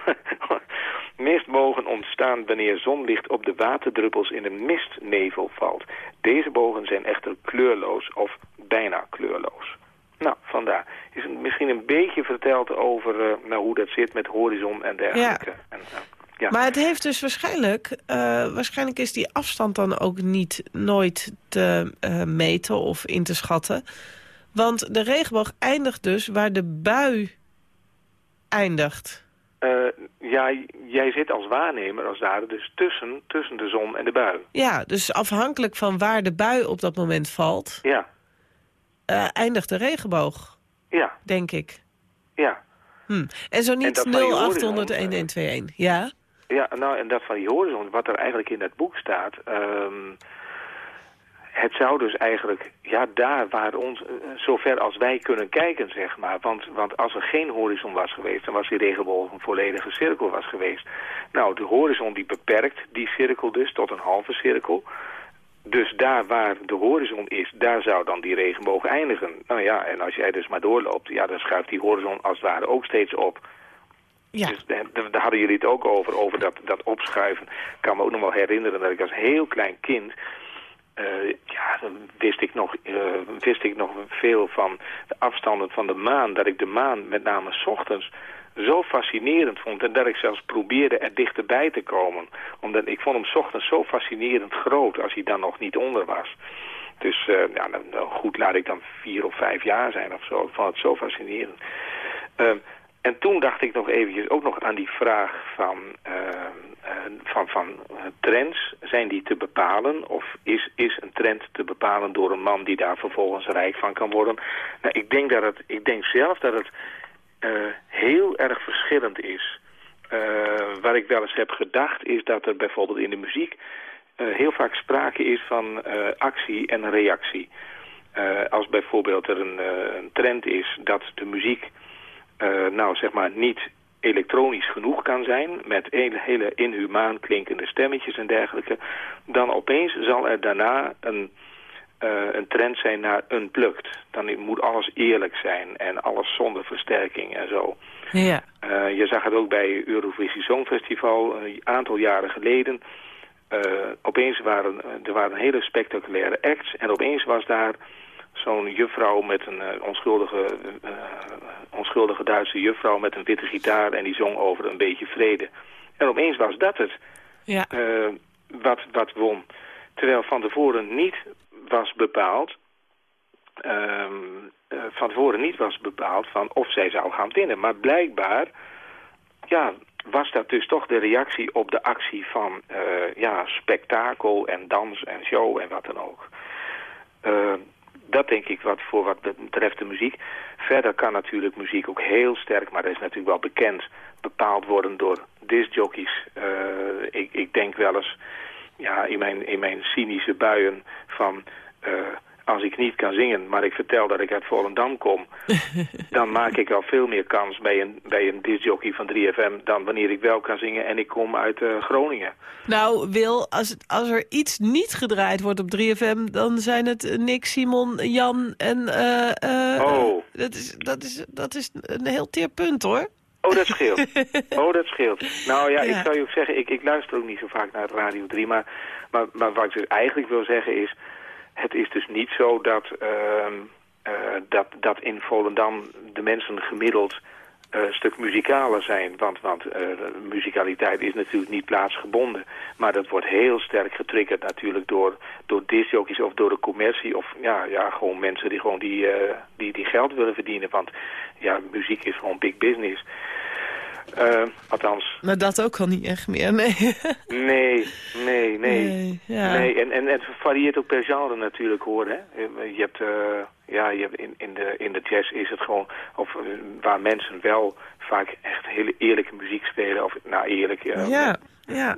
mistbogen ontstaan wanneer zonlicht op de waterdruppels in een mistnevel valt. Deze bogen zijn echter kleurloos of bijna kleurloos. Nou, vandaar. Is het misschien een beetje verteld over eh, nou, hoe dat zit met horizon en dergelijke. En, eh, ja. Maar het heeft dus waarschijnlijk... eh, waarschijnlijk is die afstand dan ook niet nooit te meten of in te schatten. Want de regenboog eindigt dus waar de bui eindigt. Eh, ja, jij zit als waarnemer als daar dus tussen, tussen de zon en de bui. Ja, dus afhankelijk van waar de bui op dat moment valt... Ja, eh, eindigt de regenboog, ja, denk ik. ja. Hm. En zo niet dat van die 0800 1121. Ja? Ja, nou, en dat van die horizon, wat er eigenlijk in dat boek staat... ehm, het zou dus eigenlijk, ja, daar waar ons, eh, zover als wij kunnen kijken, zeg maar. Want, want als er geen horizon was geweest, dan was die regenboog een volledige cirkel was geweest. Nou, de horizon die beperkt die cirkel dus tot een halve cirkel. Dus daar waar de horizon is, daar zou dan die regenboog eindigen. Nou ja, en als jij dus maar doorloopt, ja, dan schuift die horizon als het ware ook steeds op. Ja. Dus daar, daar- daar hadden jullie het ook over, over dat, dat opschuiven. Ik kan me ook nog wel herinneren dat ik als heel klein kind... eh, ja, dan wist ik, nog, eh, wist ik nog veel van de afstanden van de maan. Dat ik de maan met name 's ochtends zo fascinerend vond. En dat ik zelfs probeerde er dichterbij te komen. Omdat ik vond hem 's ochtends zo fascinerend groot als hij dan nog niet onder was. Dus eh, goed, laat ik dan vier of vijf jaar zijn of zo. Ik vond het zo fascinerend. Ehm, en toen dacht ik nog eventjes ook nog aan die vraag van, ehm, eh, van, van eh, trends. Zijn die te bepalen of is, is een trend te bepalen door een man die daar vervolgens rijk van kan worden? Nou, ik denk, dat het, ik denk zelf dat het eh, heel erg verschillend is. Eh, waar ik wel eens heb gedacht is dat er bijvoorbeeld in de muziek heel vaak sprake is van actie en reactie. Als bijvoorbeeld er een, een trend is dat de muziek nou zeg maar niet elektronisch genoeg kan zijn, met hele, hele inhumaan klinkende stemmetjes en dergelijke, dan opeens zal er daarna een, eh, een trend zijn naar unplugged. Dan moet alles eerlijk zijn en alles zonder versterking en zo. Ja. Eh, je zag het ook bij Eurovisie Songfestival een aantal jaren geleden. Eh, opeens waren er waren hele spectaculaire acts en opeens was daar zo'n juffrouw met een eh, onschuldige, eh, onschuldige Duitse juffrouw met een witte gitaar en die zong over een beetje vrede. En opeens was dat het Ja. eh, wat, wat won. Terwijl van tevoren niet was bepaald, ehm, eh, van tevoren niet was bepaald van of zij zou gaan winnen. Maar blijkbaar, ja, was dat dus toch de reactie op de actie van, eh, ja, spektakel en dans en show en wat dan ook. Dat denk ik wat voor wat betreft de muziek. Verder kan natuurlijk muziek ook heel sterk, maar dat is natuurlijk wel bekend, bepaald worden door discjockeys. Eh, ik, ik denk wel eens, ja, in mijn, in mijn cynische buien van... eh, als ik niet kan zingen, maar ik vertel dat ik uit Volendam kom... [LAUGHS] dan maak ik al veel meer kans bij een, bij een discjockey van 3FM... dan wanneer ik wel kan zingen en ik kom uit eh, Groningen. Nou, Wil, als, als er iets niet gedraaid wordt op 3FM... dan zijn het eh, Nick, Simon, Jan en... eh, Oh. Dat is, dat, is, dat is een heel teer punt, hoor. Oh, dat scheelt. [LAUGHS] oh, dat scheelt. Nou ja, Ja. ik zou je ook zeggen, ik, ik luister ook niet zo vaak naar Radio 3, maar, maar, maar wat ik dus eigenlijk wil zeggen is, het is dus niet zo dat, ehm, eh, dat dat, in Volendam de mensen gemiddeld eh, een stuk muzikaler zijn. Want, want uh, muzikaliteit is natuurlijk niet plaatsgebonden. Maar dat wordt heel sterk getriggerd natuurlijk door, door discjockeys of door de commercie. Of ja, ja, gewoon mensen die gewoon die, uh, die, die geld willen verdienen. Want ja, muziek is gewoon big business. Uh, althans... Maar dat ook al niet echt meer, nee. [LAUGHS] nee, nee, nee. Nee, ja. nee en, en het varieert ook per genre natuurlijk, hoor. Hè? Je hebt, uh, ja, je hebt in, in, de, in de jazz is het gewoon... Of, uh, waar mensen wel vaak echt hele eerlijke muziek spelen. Of, nou, eerlijk... ja, ja.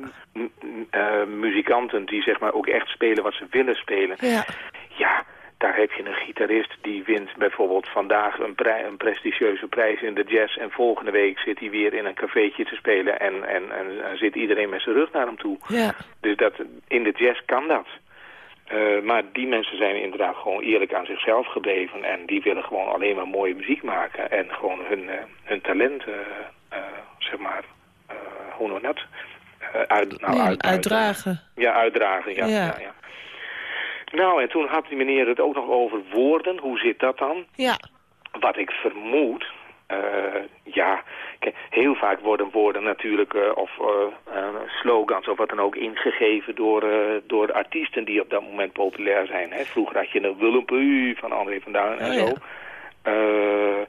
muzikanten die zeg maar ook echt spelen wat ze willen spelen. Ja. Ja, daar heb je een gitarist die wint bijvoorbeeld vandaag een, een, prestigieuze prijs in de jazz... en volgende week zit hij weer in een cafeetje te spelen... en, en, en, en zit iedereen met zijn rug naar hem toe. Ja. Dus dat, in de jazz kan dat. Uh, maar die mensen zijn inderdaad gewoon eerlijk aan zichzelf gebleven... en die willen gewoon alleen maar mooie muziek maken... en gewoon hun, uh, hun talent, uh, zeg maar, hoe noem dat? uit, nou, ja, uitdragen. Ja, uitdragen, ja, ja. Nou, en toen had die meneer het ook nog over woorden. Hoe zit dat dan? Ja. Wat ik vermoed, uh, ja, heel vaak worden woorden natuurlijk, uh, of uh, slogans of wat dan ook, ingegeven door, door artiesten die op dat moment populair zijn. Hè. Vroeger had je een Willem van André van Duin en oh, zo. Ja.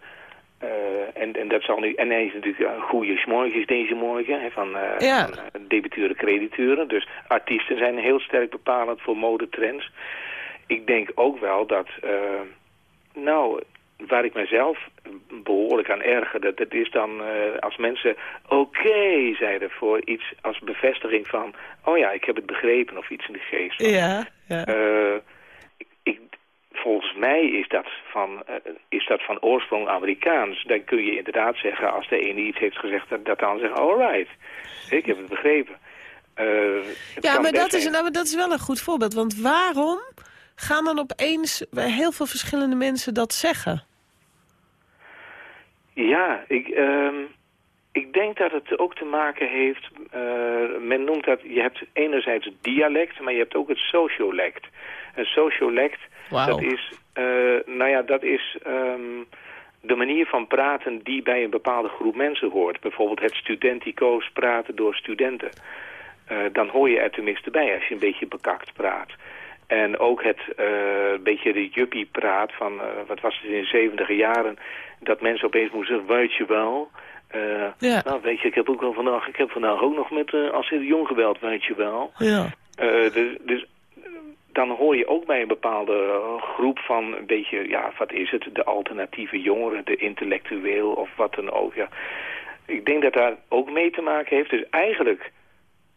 En, en dat zal nu, en hij is natuurlijk een goede smorgens deze morgen, hè, van, ja. van debiteuren, crediteuren. Dus artiesten zijn heel sterk bepalend voor modetrends. Ik denk ook wel dat, uh, nou, waar ik mezelf behoorlijk aan erger, dat, dat is dan uh, als mensen oké okay zeiden voor iets als bevestiging van, oh ja, ik heb het begrepen of iets in de geest. Ja, ja. Volgens mij is dat, van, uh, is dat van oorsprong Amerikaans. Dan kun je inderdaad zeggen, als de ene iets heeft gezegd, dat, dat dan zeggen, alright, ik heb het begrepen. ja, maar dat, is, nou, maar dat is wel een goed voorbeeld, want waarom gaan dan opeens heel veel verschillende mensen dat zeggen? Ja, ik, uh, ik denk dat het ook te maken heeft... Uh, men noemt dat... Je hebt enerzijds het dialect, maar je hebt ook het sociolect. Een sociolect, wow. dat is... Uh, nou ja, dat is... Um, de manier van praten die bij een bepaalde groep mensen hoort. Bijvoorbeeld het studentico's praten door studenten. Uh, dan hoor je er tenminste bij als je een beetje bekakt praat. En ook het uh, beetje de juppie praat van, wat was het in de zeventige jaren, dat mensen opeens moesten zeggen, weet je wel. Uh, ja. Nou, weet je, ik heb ook wel vandaag, ik heb vandaag ook nog met uh, als Jong gebeld, weet je wel. Ja. dus, dus dan hoor je ook bij een bepaalde groep van een beetje, ja, wat is het, de alternatieve jongeren, de intellectueel of wat dan ook. Ja. Ik denk dat daar ook mee te maken heeft. Dus eigenlijk,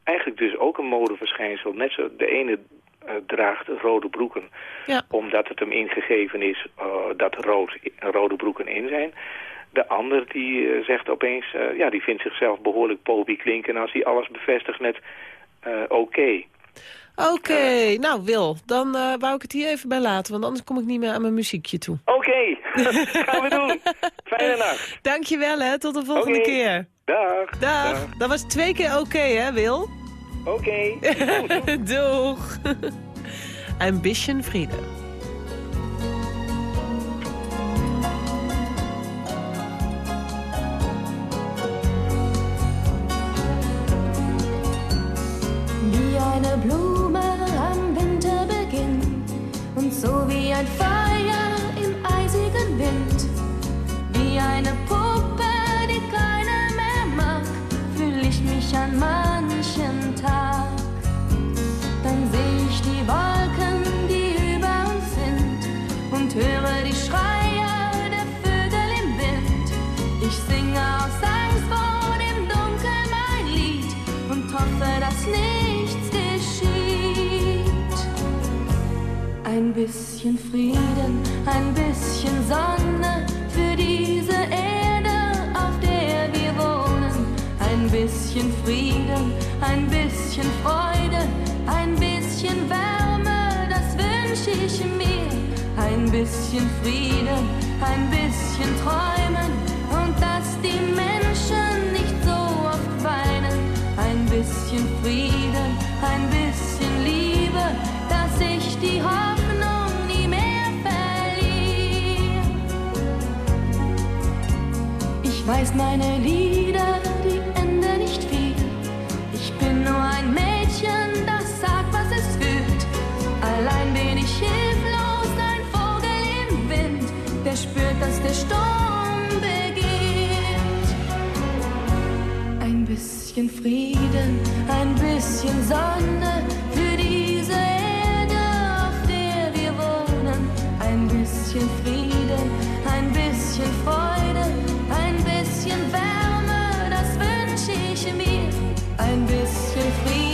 eigenlijk dus ook een modeverschijnsel. Net zo, de ene uh, draagt rode broeken. Ja. Omdat het hem ingegeven is uh, dat rood, rode broeken in zijn. De ander die uh, zegt opeens, ja, die vindt zichzelf behoorlijk popie klinken als hij alles bevestigt met oké. Okay. Oké, okay. nou Wil, dan wou ik het hier even bij laten, want anders kom ik niet meer aan mijn muziekje toe. Oké, okay. [LAUGHS] gaan we doen. Fijne [LAUGHS] nacht. Dankjewel hè, tot de volgende okay. keer. Dag. Dag. Dag. Dat was twee keer oké okay, hè, Wil? Oké. Okay. [LAUGHS] Doeg. Ambition Friede. Wie eine Blume so wie ein Feuer im eisigen Wind, wie eine Puppe, die keiner mehr mag, fühl ich mich an bisschen Frieden, ein bisschen Sonne für diese Erde, auf der wir wohnen. Ein bisschen Frieden, ein bisschen Freude, ein bisschen Wärme, das wünsche ich mir. Ein bisschen Frieden, ein bisschen Träumen und dass die Menschen nicht so oft weinen. Ein bisschen Frieden, weiß meine Lieder, die enden nicht viel. Ich bin nur ein Mädchen, das sagt, was es fühlt. Allein bin ich hilflos, ein Vogel im Wind, der spürt, dass der Sturm beginnt. Ein bisschen Frieden, ein bisschen Sonne für diese Erde, auf der wir wohnen. Ein bisschen Frieden, ein bisschen Freude, bisschen Frieden,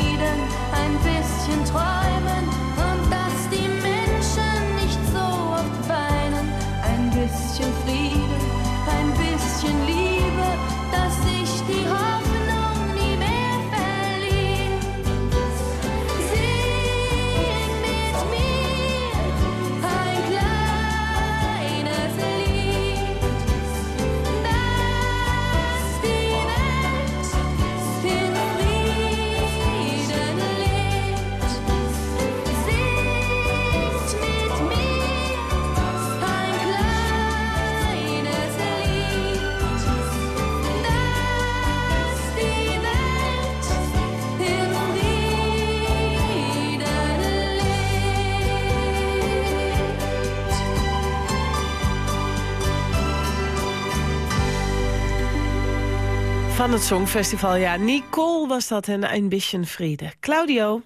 Van het Songfestival, ja. Nicole was dat en een bisschen Friede. Claudio.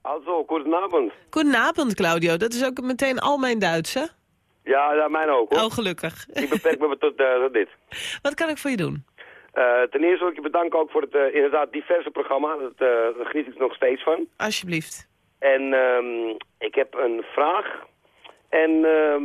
Also, goedenavond. Goedenavond, Claudio. Dat is ook meteen al mijn Duits, hè? Ja, ja, mijn ook hoor. Oh, gelukkig. Ik beperk me tot, eh, dit. [LAUGHS] Wat kan ik voor je doen? Eh, ten eerste wil ik je bedanken ook voor het eh, inderdaad diverse programma. Dat, daar geniet ik nog steeds van. Alsjeblieft. En ehm, ik heb een vraag. En ehm,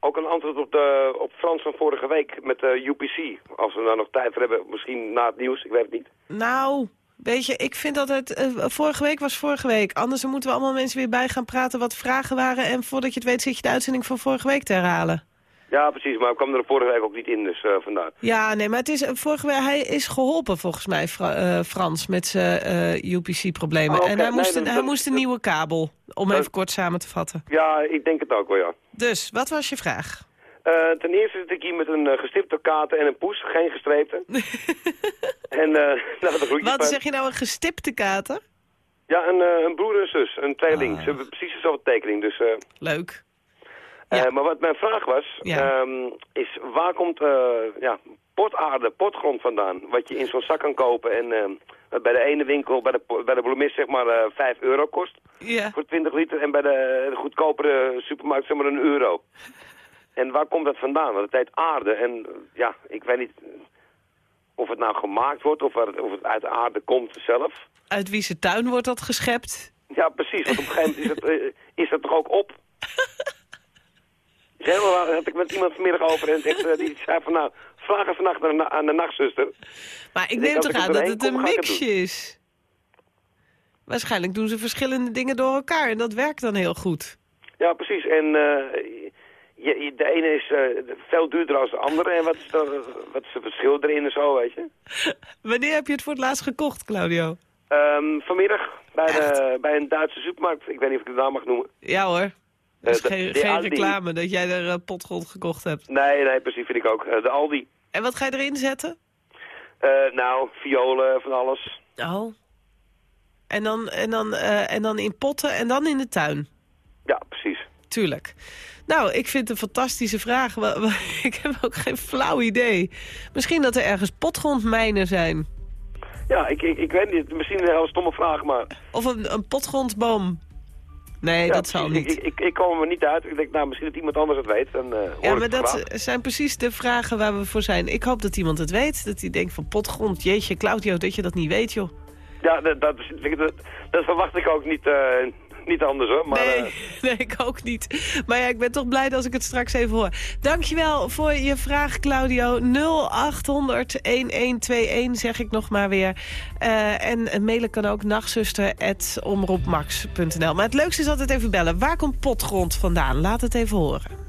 ook een antwoord op, de, op Frans van vorige week met de UPC. Als we daar nog tijd voor hebben, misschien na het nieuws, ik weet het niet. Nou, weet je, ik vind dat het... eh, vorige week was vorige week. Anders moeten we allemaal mensen weer bij gaan praten wat vragen waren. En voordat je het weet zit je de uitzending van vorige week te herhalen. Ja, precies, maar ik kwam er vorige week ook niet in, dus eh, vandaar. Ja, nee, maar het is, vorige week, hij is geholpen volgens mij, Fra- eh, Frans, met zijn eh, UPC-problemen. Oh, oké. En hij, Nee, moest, een, dat- hij moest een nieuwe kabel, om even kort samen te vatten. Ja, ik denk het ook wel, ja. Dus, wat was je vraag? Ten eerste zit ik hier met een gestipte kater en een poes, geen gestreepte. [LAUGHS] en, [LAUGHS] nou, Wat zeg je nou, een gestipte kater? Ja, een, een broer en zus, een tweeling. Ah. Ze hebben precies dezelfde tekening, dus... Leuk. Eh, maar wat mijn vraag was, Ja. ehm, is waar komt eh, ja, potaarde, potgrond vandaan? Wat je in zo'n zak kan kopen en ehm, bij de ene winkel, bij de, bij de bloemist zeg maar eh 5 euro kost. Ja. Voor 20 liter en bij de, de goedkopere supermarkt zeg maar een euro. En waar komt dat vandaan? Want het heet aarde en ja, ik weet niet of het nou gemaakt wordt of, er- of het uit de aarde komt zelf. Uit wie zijn tuin wordt dat geschept? Ja, precies. Want op een gegeven moment is het, is het toch ook op. [LAUGHS] Helemaal had ik met iemand vanmiddag over en echt, eh, die zei van nou, vraag er vannacht aan de, aan de nachtzuster. Maar ik neem toch aan dat het een mixje is. Waarschijnlijk doen ze verschillende dingen door elkaar en dat werkt dan heel goed. Ja, precies. En eh, je, de ene is eh, veel duurder dan de andere. En wat is, wat is het verschil erin en zo, weet je? [LAUGHS] Wanneer heb je het voor het laatst gekocht, Claudio? Ehm, vanmiddag bij, de, bij een Duitse supermarkt. Ik weet niet of ik de naam mag noemen. Ja hoor. Dat is Eh, de- geen, de geen Aldi. reclame dat jij er uh, potgrond gekocht hebt. Nee, nee, precies vind ik ook. Eh, de Aldi. En wat ga je erin zetten? Eh, nou, violen, van alles. Oh. En dan, en, dan, eh, en dan in potten en dan in de tuin? Ja, precies. Tuurlijk. Nou, ik vind het een fantastische vraag. [LAUGHS] Ik heb ook geen flauw idee. Misschien dat er ergens potgrondmijnen zijn. Ja, ik, ik, ik weet niet. Misschien een hele stomme vraag, maar... Of een, een potgrondboom. Nee, Ja, dat zal niet. Ik, ik, ik kom er niet uit. Ik denk, nou, misschien dat iemand anders het weet. Dan, hoor Ja, maar dat zijn precies de vragen waar we voor zijn. Ik hoop dat iemand het weet. Dat hij denkt van potgrond, jeetje, Claudio, dat je dat niet weet, joh. Ja, dat, dat, dat verwacht ik ook niet, eh, niet anders, hoor. Maar, nee, eh, [LAUGHS] nee, ik ook niet. Maar ja, ik ben toch blij als ik het straks even hoor. Dankjewel voor je vraag, Claudio. 0800-1121 zeg ik nog maar weer. Eh, en mailen kan ook nachtzuster.omroepmax.nl. Maar het leukste is altijd even bellen. Waar komt potgrond vandaan? Laat het even horen.